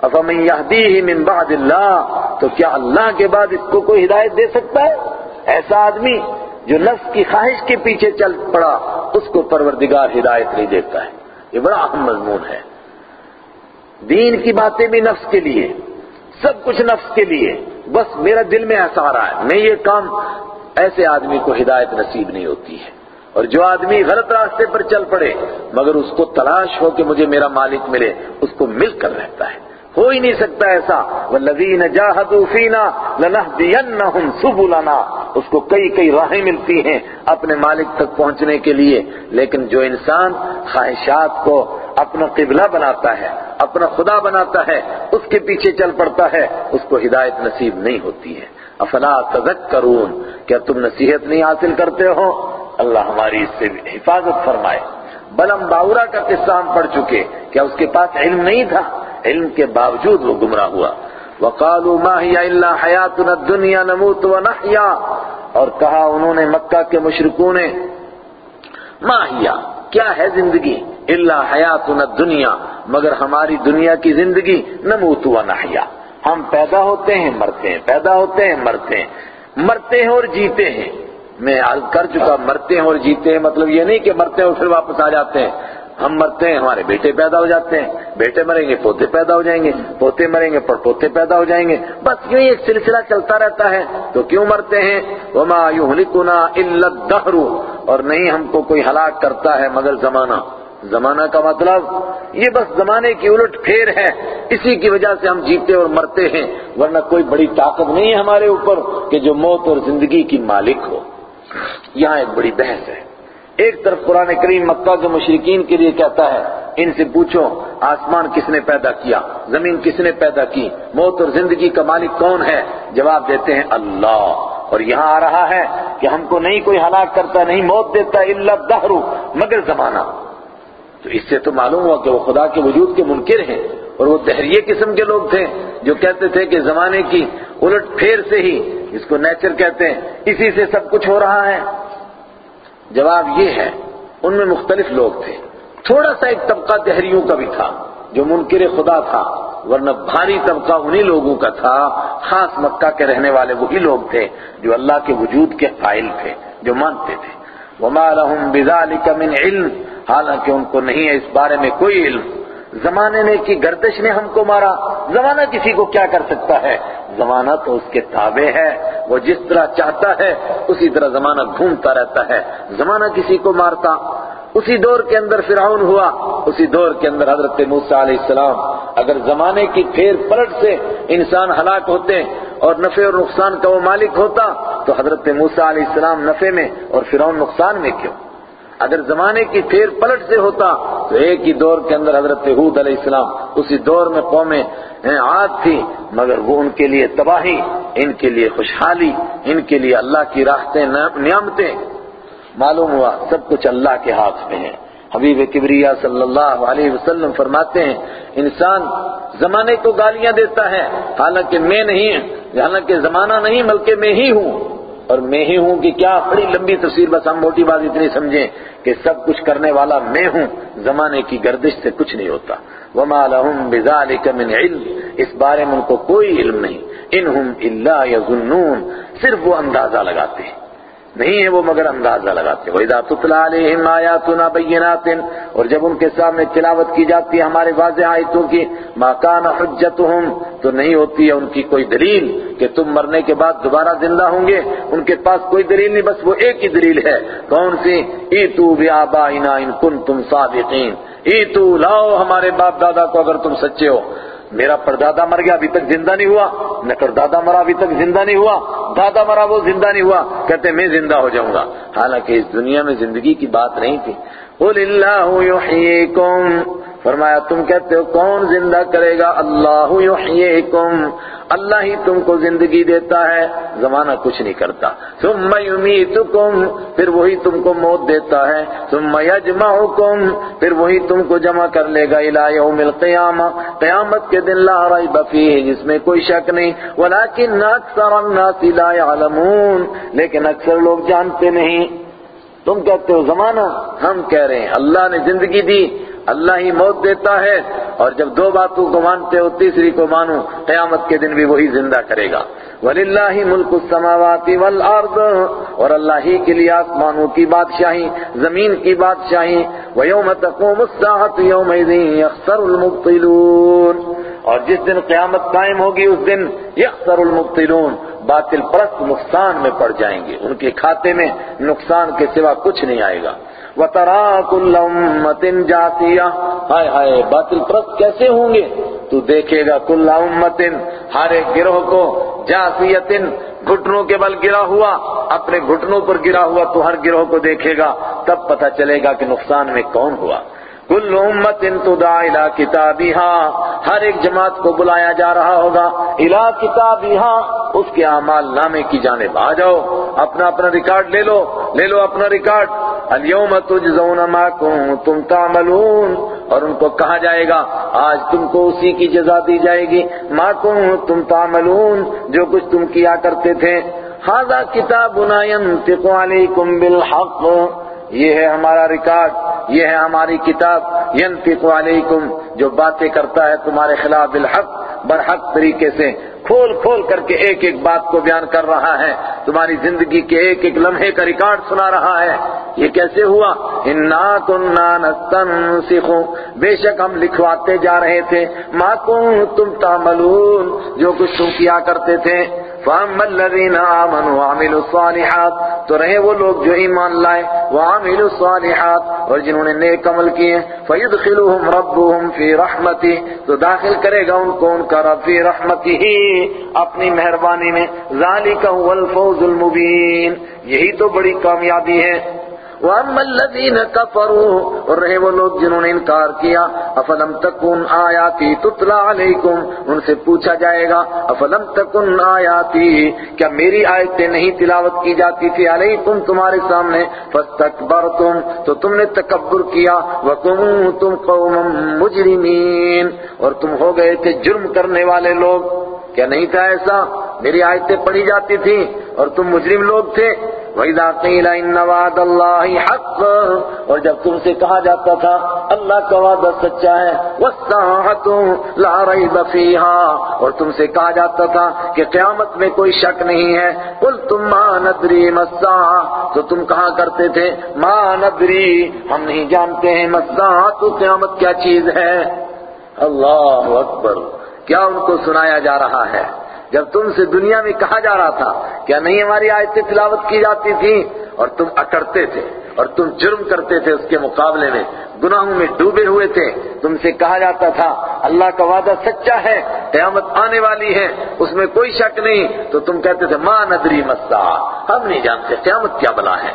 افمن یہدیہ من بعد اللہ، تو کیا اللہ کے بعد اس کو کوئی ہدایت دے سکتا ہے؟ ایسا آدمی جو نفس کی خواہش کے پیچھے چل پڑا، اس کو پروردگار ہدایت نہیں دیتا ہے۔ یہ بڑا اہم مضمون ہے۔ دین کی باتیں بھی نفس کے لیے، سب کچھ نفس کے لیے۔ بس میرا دل میں ایسا آ رہا ہے۔ میں یہ کام ایسے آدمی کو ہدایت نصیب نہیں ہوتی ہے۔ اور جو آدمی غلط راستے پر چل پڑے، مگر اس کو تلاش ہو کہ مجھے میرا مالک ملے، اس کو مل کر رہتا ہے۔ ہو ہی نہیں سکتا ایسا۔ وَالَّذِينَ جَاهَدُوا فِينَا لَنَهْدِيَنَّهُمْ سُبُلَنَا۔ اس کو کئی کئی راہیں ملتی ہیں اپنے مالک تک پہنچنے کے لیے۔ لیکن جو انسان خواہشات کو اپنا قبلہ بناتا ہے، اپنا خدا بناتا ہے، اس کے پیچھے چل پڑتا ہے، اس کو ہدایت نصیب نہیں ہوتی ہے۔ افلا تذکرون، کیا تم نصیحت نہیں حاصل کرتے ہو؟ اللہ ہماری اس سے حفاظت فرمائے۔ بلم باورا کا قصہ ہم پڑھ چکے، کیا اس کے پاس علم نہیں تھا؟ علم کے باوجود وہ گمراہ ہوا۔ وقالوا ما هي الا حياتنا الدنيا نموت ونحيا۔ اور کہا انہوں نے مکہ کے مشرکوں نے، ما هي؟ کیا ہے زندگی؟ الا حیاتنا الدنیا مگر ہماری دنیا کی زندگی نموت ونحيا ہم پیدا ہوتے ہیں، مرتے ہیں، پیدا ہوتے ہیں، مرتے ہیں۔ مرتے ہیں اور جیتے ہیں۔ میں عرض کر چکا، مرتے ہیں اور جیتے ہیں مطلب یہ نہیں کہ مرتے ہیں اور پھر واپس آ جاتے ہیں۔ ہم مرتے ہیں، ہمارے بیٹے پیدا ہو جاتے ہیں، بیٹے مریں گے، پوتے پیدا ہو جائیں گے، پوتے مریں گے پر پوتے پیدا ہو جائیں گے۔ بس یوں ہی ایک سلسلہ چلتا رہتا ہے۔ تو کیوں مرتے ہیں؟ وما يهلكنا الا الدهر اور نہیں ہم کو کوئی ہلاک کرتا ہے مگر زمانہ۔ زمانہ کا مطلب یہ بس زمانے کی الٹ پھیر ہے۔ اسی کی وجہ سے ہم جیتے اور مرتے ہیں۔ ورنہ کوئی بڑی طاقت نہیں ہے ہمارے اوپر کہ جو موت اور زندگی کی مالک ہو۔ یہاں ایک بڑی بحث ہے۔ ایک طرف قرآن کریم مکہ کے مشرقین کے لیے کہتا ہے، ان سے پوچھو، آسمان کس نے پیدا کیا؟ زمین کس نے پیدا کی؟ موت اور زندگی کا مالک کون ہے؟ جواب دیتے ہیں، اللہ۔ اور یہاں آ رہا ہے کہ ہم کو نہیں کوئی ہلاک کرتا، نہیں موت دیتا اللہ دہرو مگر زمانہ۔ تو اس سے تو معلوم ہوا کہ وہ خدا کے وجود کے منکر ہیں اور وہ دہریے قسم کے لوگ تھے، جو کہتے تھے کہ زمانے کی الٹ پھیر سے ہی اس کو نیچر کہتے ہیں، اسی سے سب کچھ ہو رہا ہے۔ جواب یہ ہے، ان میں مختلف لوگ تھے۔ تھوڑا سا ایک طبقہ دہریوں کا بھی تھا، جو منکر خدا تھا، ورنہ بھاری طبقہ انہی لوگوں کا تھا۔ خاص مکہ کے رہنے والے وہی لوگ تھے جو اللہ کے وجود کے قائل تھے، جو مانتے تھے۔ وما لهم بذلك من علم، حالانکہ ان کو نہیں ہے اس بارے میں کوئی علم۔ زمانے نے کی گردش نے ہم کو مارا زمانہ کسی کو کیا کر سکتا ہے زمانہ تو اس کے تابع ہے وہ جس طرح چاہتا ہے اسی طرح زمانہ گھومتا رہتا ہے زمانہ کسی کو مارتا اسی دور کے اندر فرعون ہوا اسی دور کے اندر حضرت موسیٰ علیہ السلام اگر زمانے کی پھیر پلٹ سے انسان ہلاک ہوتے اور نفع اور نقصان کا وہ مالک ہوتا تو حضرت موسیٰ علیہ السلام نفع میں اور فرعون نقصان میں کیوں؟ اگر زمانے کی پھیر پلٹ سے ہوتا تو ایک ہی دور کے اندر حضرت حود علیہ السلام اسی دور میں قومیں عاد تھی مگر وہ ان کے لیے تباہی، ان کے لیے خوشحالی، ان کے لیے اللہ کی راستیں نعمتیں۔ معلوم ہوا سب کچھ اللہ کے ہاتھ میں ہے حبیب کبریا صلی اللہ علیہ وسلم فرماتے ہیں، انسان زمانے کو گالیاں دیتا ہے، حالانکہ میں نہیں، حالانکہ زمانہ نہیں، بلکہ میں ہی ہوں۔ اور میں ہی ہوں کہ کیا بڑی لمبی تصویر بس ہم موٹی بات اتنی سمجھیں کہ سب کچھ کرنے والا میں ہوں، زمانے کی گردش سے کچھ نہیں ہوتا۔ وما لهم بذلك من علم۔ اس بارے میں ان کو کوئی علم نہیں۔ انہم الا یظنون صرف وہ اندازہ لگاتے ہیں۔ نہیں ہے وہ مگر اندازہ لگاتے وَإِذَا تُتْلَى عَلَيْهِمْ آيَاتُنَا بَيِّنَاتٍ، اور جب ان کے سامنے تلاوت کی جاتی ہے ہمارے واضح آیتوں کی، مَا كَانَ حُجَّتُهُمْ، تو نہیں ہوتی ہے ان کی کوئی دلیل کہ تم مرنے کے بعد دوبارہ زندہ ہوں گے۔ ان کے پاس کوئی دلیل نہیں، بس وہ ایک ہی دلیل ہے۔ کون سی؟ ایتو بِآبَائِنَا إِن كُنتُمْ صَادِقِينَ۔ ایتو لاؤ ہمارے باپ دادا کو اگر تم سچے ہو۔ میرا پردادا مر گیا، ابھی تک زندہ نہیں ہوا۔ نہ دادا مرا، ابھی تک زندہ نہیں ہوا۔ دادا مرا، وہ زندہ نہیں ہوا۔ کہتے میں زندہ ہو جاؤں گا۔ حالانکہ اس دنیا میں زندگی کی بات نہیں تھی۔ قل اللہ یحییکم فرمایا، تم کہتے ہو، کون زندہ کرے گا؟ اللہ یحییکم اللہ ہی تم کو زندگی دیتا ہے، زمانہ کچھ نہیں کرتا۔ ثم یمیتکم پھر وہی تم کو موت دیتا ہے۔ ثم یجمعکم پھر وہی تم کو جمع کر لے گا۔ الى یوم القیامہ، قیامت کے دن لا ریب فیہ، جس میں کوئی شک نہیں۔ ولکن اکثر الناس لا يعلمون، لیکن اکثر لوگ جانتے نہیں۔ تم کہتے ہو زمانہ، ہم کہہ رہے ہیں، اللہ نے زندگی دی، اللہ ہی موت دیتا ہے، اور جب دو باتوں کو مانتے ہو، تیسری کو مانو، قیامت کے دن بھی وہی زندہ کرے گا۔ وَلِلَّهِ مُلْكُ السَّمَاوَاتِ وَالْأَرْضِ، اور اللہ ہی کے لیے آسمانوں کی بادشاہی، زمین کی بادشاہی۔ وَيَوْمَ تَقُومُ السَّاعَةُ يَوْمَئِذٍ يَخْسَرُ الْمُبْطِلُونَ۔ اور جس دن قیامت قائم ہوگی، اس دن یخسر المبتلون باطل پرست نقصان میں پڑ جائیں گے۔ ان کے کھاتے میں نقصان کے سوا کچھ نہیں آئے گا۔ وَتَرَا كُلَّ أُمَّةٍ جَاثِيَةٍ ہائے ہائے، باطل پرست کیسے ہوں گے؟ تو دیکھے گا کل امتن ہر ایک گروہ کو جاسیتن گھٹنوں کے بل گرا ہوا، اپنے گھٹنوں پر گرا ہوا تو ہر گروہ کو دیکھے گا، تب پتہ چلے گا کہ نقصان میں کون ہوا۔ کل امت تدعا الى کتابها ہر ایک جماعت کو بلایا جا رہا ہوگا۔ الى کتابها اس کے اعمال نامے کی جانب آ جاؤ۔ اپنا اپنا ریکارڈ لے لو۔ لے لو اپنا ریکارڈ۔ اليوم تجزون ما کنتم تعملون۔ اور ان کو کہا جائے گا، آج تم کو اسی کی جزا دی جائے گی۔ ما کنتم تعملون۔ جو کچھ تم کیا کرتے تھے۔ هذا کتابنا ينطق عليكم بالحق۔ یہ ہے ہمارا ریکارڈ، یہ ہے ہماری کتاب ینطق علیکم جو باتیں کرتا ہے تمہارے خلاف بالحق، برحق طریقے سے، کھول کھول کر کے ایک ایک بات کو بیان کر رہا ہے۔ تمہاری زندگی کے ایک ایک لمحے کا ریکارڈ سنا رہا ہے۔ یہ کیسے ہوا؟ انا کننا نستنسخ۔ بے شک ہم لکھواتے جا رہے تھے۔ ما کنتم تعملون۔ جو کچھ تم کیا کرتے تھے۔ فَأَمَّا الَّذِينَ آمَنُوا وَعَمِلُوا الصَّالِحَاتِ تو رہے وہ لوگ جو ایمان لائے، وَعَمِلُوا الصَّالِحَاتِ اور جنہوں نے نیک عمل کیے، فَيُدْخِلُهُمْ رَبُّهُمْ فِي رَحْمَتِهِ تو داخل کرے گا ان کو، ان کا رب فی رحمتہ اپنی مہربانی میں۔ ذَلِكَ هُوَ الْفَوْزُ الْمُبِينَ۔ یہی تو بڑی کامیابی ہے۔ وَأَمَّا الَّذِينَ كَفَرُوا، اور رہے وہ لوگ جنہوں نے انکار کیا، افلم تکن آیاتی تتلا علیکم، ان سے پوچھا جائے گا، افلم تکن آیاتی، کیا میری آیتیں نہیں تلاوت کی جاتی تھی علیکم تمہارے سامنے؟ فاستکبرتم، تو تم نے تکبر کیا، وَكُنْتُمْ قَوْمًا مُجْرِمِينَ، اور تم ہو گئے تھے جرم کرنے والے لوگ۔ کیا نہیں تھا ایسا؟ میری آیتیں پڑھی جاتی تھیں، اور تم مجرم لوگ تھے۔ وَإِذَا قِيلَ إِنَّ وَعْدَ اللَّهِ حَقٌّ اور جب تم سے کہا جاتا تھا، اللہ کا وعدہ سچا ہے، وَالسَّاعَةُ لَا رَيْبَ فِيهَا اور تم سے کہا جاتا تھا کہ قیامت میں کوئی شک نہیں ہے، قُلْتُمْ مَا نَدْرِي مَسَّاعَ تو تم کہا کرتے تھے؟ مَا نَدْرِي، ہم نہیں جانتے ہیں مَسَّاعَ تو قیامت کیا چیز ہے؟ اللہ اکبر، کیا ان کو سنایا جا رہا ہے؟ جب تم سے دنیا میں کہا جا رہا تھا کیا نہیں ہماری آیتیں تلاوت کی جاتی تھی اور تم اکڑتے تھے اور تم جرم کرتے تھے اس کے مقابلے میں، گناہوں میں ڈوبے ہوئے تھے۔ تم سے کہا جاتا تھا، اللہ کا وعدہ سچا ہے، قیامت آنے والی ہے، اس میں کوئی شک نہیں۔ تو تم کہتے تھے ماں ندری مسا ہم نہیں جانتے قیامت کیا بلا ہے۔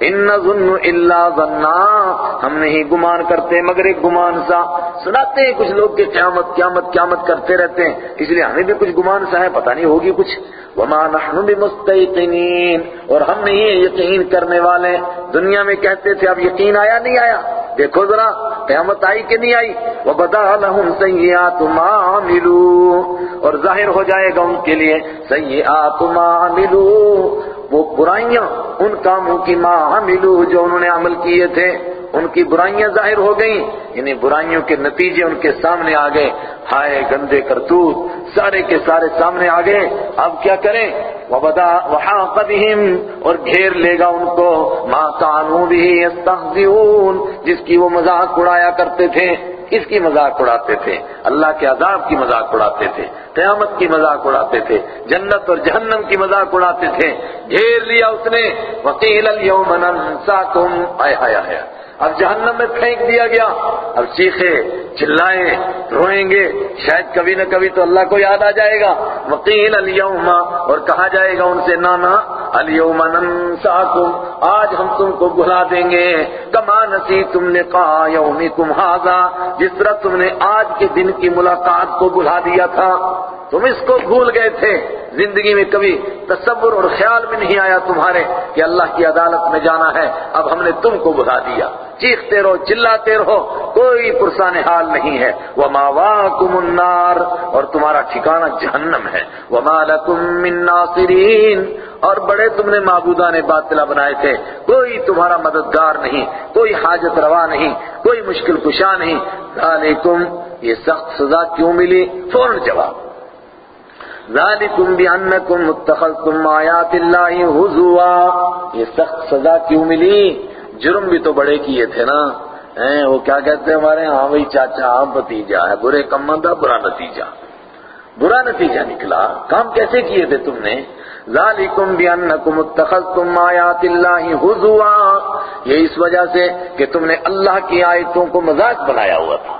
ان ظن الا ظنا۔ ہم نہیں گمان کرتے، مگر ایک گمان سا۔ سناتے ہیں کچھ لوگ کہ قیامت قیامت قیامت کرتے رہتے ہیں۔ اس لیے ہمیں بھی کچھ گمان سا ہے، پتہ نہیں ہوگی کچھ۔ وما نحن بمستيقنين۔ اور ہم نہیں یقین کرنے والے۔ دنیا میں کہتے تھے، اب یقین آیا، نہیں آیا۔ دیکھو ذرا، قیامت آئی کہ نہیں آئی؟ وبدا لهم سيئات ما عملوا۔ اور ظاہر ہو جائے گا ان کے لیے، سيئات ما عملوا۔ وہ برائیاں ان کاموں کی ما عملوا جو انہوں نے عمل کیے تھے، ان کی برائیاں ظاہر ہو گئیں انہیں برائیوں کے نتیجے ان کے سامنے آ گئے۔ ہائے گندے کرتوت، سارے کے سارے سامنے آ گئے۔ اب کیا کریں؟ وبدا وحاق بهم اور گھیر لے گا ان کو۔ ما كانوا به يستهزئون جس کی وہ مذاق اڑایا کرتے تھے۔ کس کی مذاق اڑاتے تھے۔ اللہ کے عذاب کی مذاق اڑاتے تھے۔ قیامت کی مذاق اڑاتے تھے۔ جنت اور جہنم کی مذاق اڑاتے تھے۔ گھیر لیا اس نے۔ وکیل اليوم ننساکم آیا آیا آئے۔ اب جہنم میں پھینک دیا گیا۔ اب چیخے چلائیں، روئیں گے۔ شاید کبھی نہ کبھی تو اللہ کو یاد آ جائے گا۔ وکیل اليوم اور کہا جائے گا ان سے، نانا اليوم ننساکم، آج ہم تم کو بھلا دیں گے۔ کما نسی تم نے کہا یومکم ھذا، جس طرح تم نے آج کے دن کی ملاقات کو بھلا دیا تھا۔ تم اس کو بھول گئے تھے۔ زندگی میں کبھی تصور اور خیال میں نہیں آیا تمہارے کہ اللہ کی عدالت میں جانا ہے۔ اب ہم نے تم کو بھلا دیا۔ چیختے رہو، چلاتے رہو، کوئی پرسان حال نہیں ہے۔ وما واکم النار، اور تمہارا ٹھکانہ جہنم ہے۔ وما لکم من ناصرین اور بڑے تم نے معبودان باطلہ بنائے تھے۔ کوئی تمہارا مددگار نہیں، کوئی حاجت روا نہیں، کوئی مشکل کشا نہیں۔ ذالکم یہ سخت سزا کیوں ملی؟ فوراً جواب۔ ذالکم بانکم اتخذتم آیات اللہ حضوا یہ سخت سزا کیوں ملی؟ جرم بھی تو بڑے کیے تھے نا۔ وہ کیا کہتے ہیں ہمارے ہاں؟, ہاں بھائی، چاچا ہاں بتیجا ہے، برے کم مندہ برا نتیجہ۔ برا نتیجہ نکلا۔ کام کیسے کیے تھے تم نے؟ ذالکم بانکم اتخذتم آیات اللہ حضوا یہ اس وجہ سے کہ تم نے اللہ کی آیتوں کو مذاق بنایا ہوا تھا،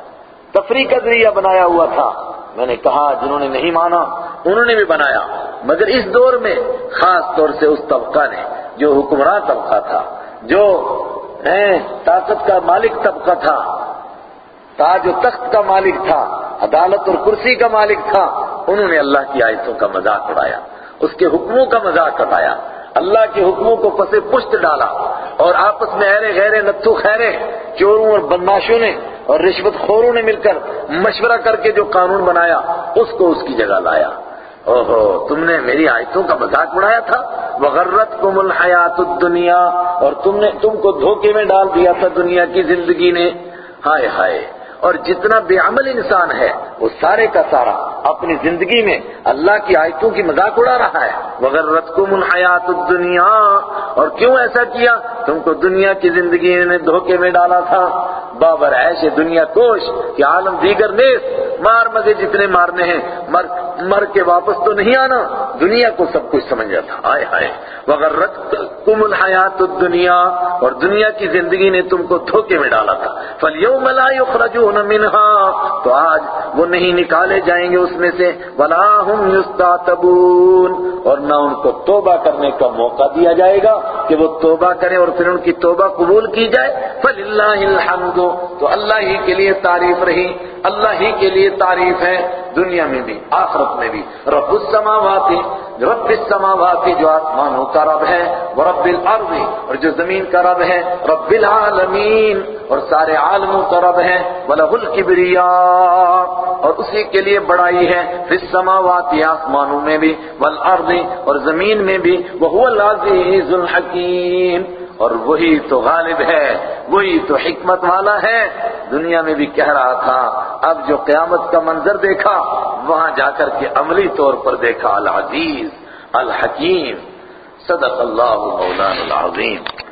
تفریح کا ذریعہ بنایا ہوا تھا۔ میں نے کہا، جنہوں نے نہیں مانا، انہوں نے بھی بنایا۔ مگر اس دور میں خاص طور سے اس طبقہ نے جو حکمراں طبقہ تھا، جو طاقت کا مالک طبقہ تھا، تاج و تخت کا مالک تھا، عدالت اور کرسی کا مالک تھا، انہوں نے اللہ کی آیتوں کا مذاق اڑایا، اس کے حکموں کا مذاق اٹھایا، اللہ کے حکموں کو پسے پشت ڈالا، اور آپس میں ایرے غیرے نتو خیرے، چوروں اور بدماشوں نے اور رشوت خوروں نے مل کر مشورہ کر کے جو قانون بنایا، اس کو اس کی جگہ لایا۔ اوہو، تم نے میری آیتوں کا مذاق بنایا تھا۔ وغرتکم الحیات الدنیا اور تم نے تم کو دھوکے میں ڈال دیا تھا دنیا کی زندگی نے۔ ہائے ہائے، اور جتنا بے عمل انسان ہے، وہ سارے کا سارا اپنی زندگی میں اللہ کی آیتوں کی مذاق اڑا رہا ہے۔ وغیرتکم الحیات الدنیا اور کیوں ایسا کیا؟ تم کو دنیا کی زندگی نے دھوکے میں ڈالا تھا۔ بابر ایسے دنیا کوش کہ عالم دیگر نیس مار مزے جتنے مارنے ہیں، مر مر کے واپس تو نہیں آنا۔ دنیا کو سب کچھ سمجھ تھا آئے ہائے وغیرتکم الحیات الدنیا اور دنیا کی زندگی نے تم کو دھوکے میں ڈالا تھا۔ فَلْيَوْمَ لَا يُخْرَجُونَ مِنْهَا۔ تو آج وہ نہیں نکالے جائیں گے اس میں سے وَلَا هُمْ يُسْتَعْتَبُونَ اور نہ ان کو توبہ کرنے کا موقع دیا جائے گا کہ وہ توبہ کریں اور پھر ان کی توبہ قبول کی جائے۔ فَلِلَّهِ الْحَمْدُ تو اللہ ہی کے لیے تعریف رہی۔ اللہ ہی کے لیے تعریف ہے۔ دنیا میں بھی، آخرت میں بھی۔ رب السماوات رب السماوات جو آسمانوں کا رب ہے، وہ رب الارض اور جو زمین کا رب ہے، رب العالمین اور سارے عالموں کا رب ہے۔ وَلَهُ الْكِبْرِيَاء اور اسی کے لیے بڑائی ہے، فی السماوات آسمانوں میں بھی، والارض اور زمین میں بھی وَهُوَ الْعَزِيزُ الْحَكِيمُ اور وہی تو غالب ہے، وہی تو حکمت والا ہے۔ دنیا میں بھی کہہ رہا تھا، اب جو قیامت کا منظر دیکھا، وہاں جا کر کے عملی طور پر دیکھا، العزیز، الحکیم۔ صدق اللہ مولانا العظیم۔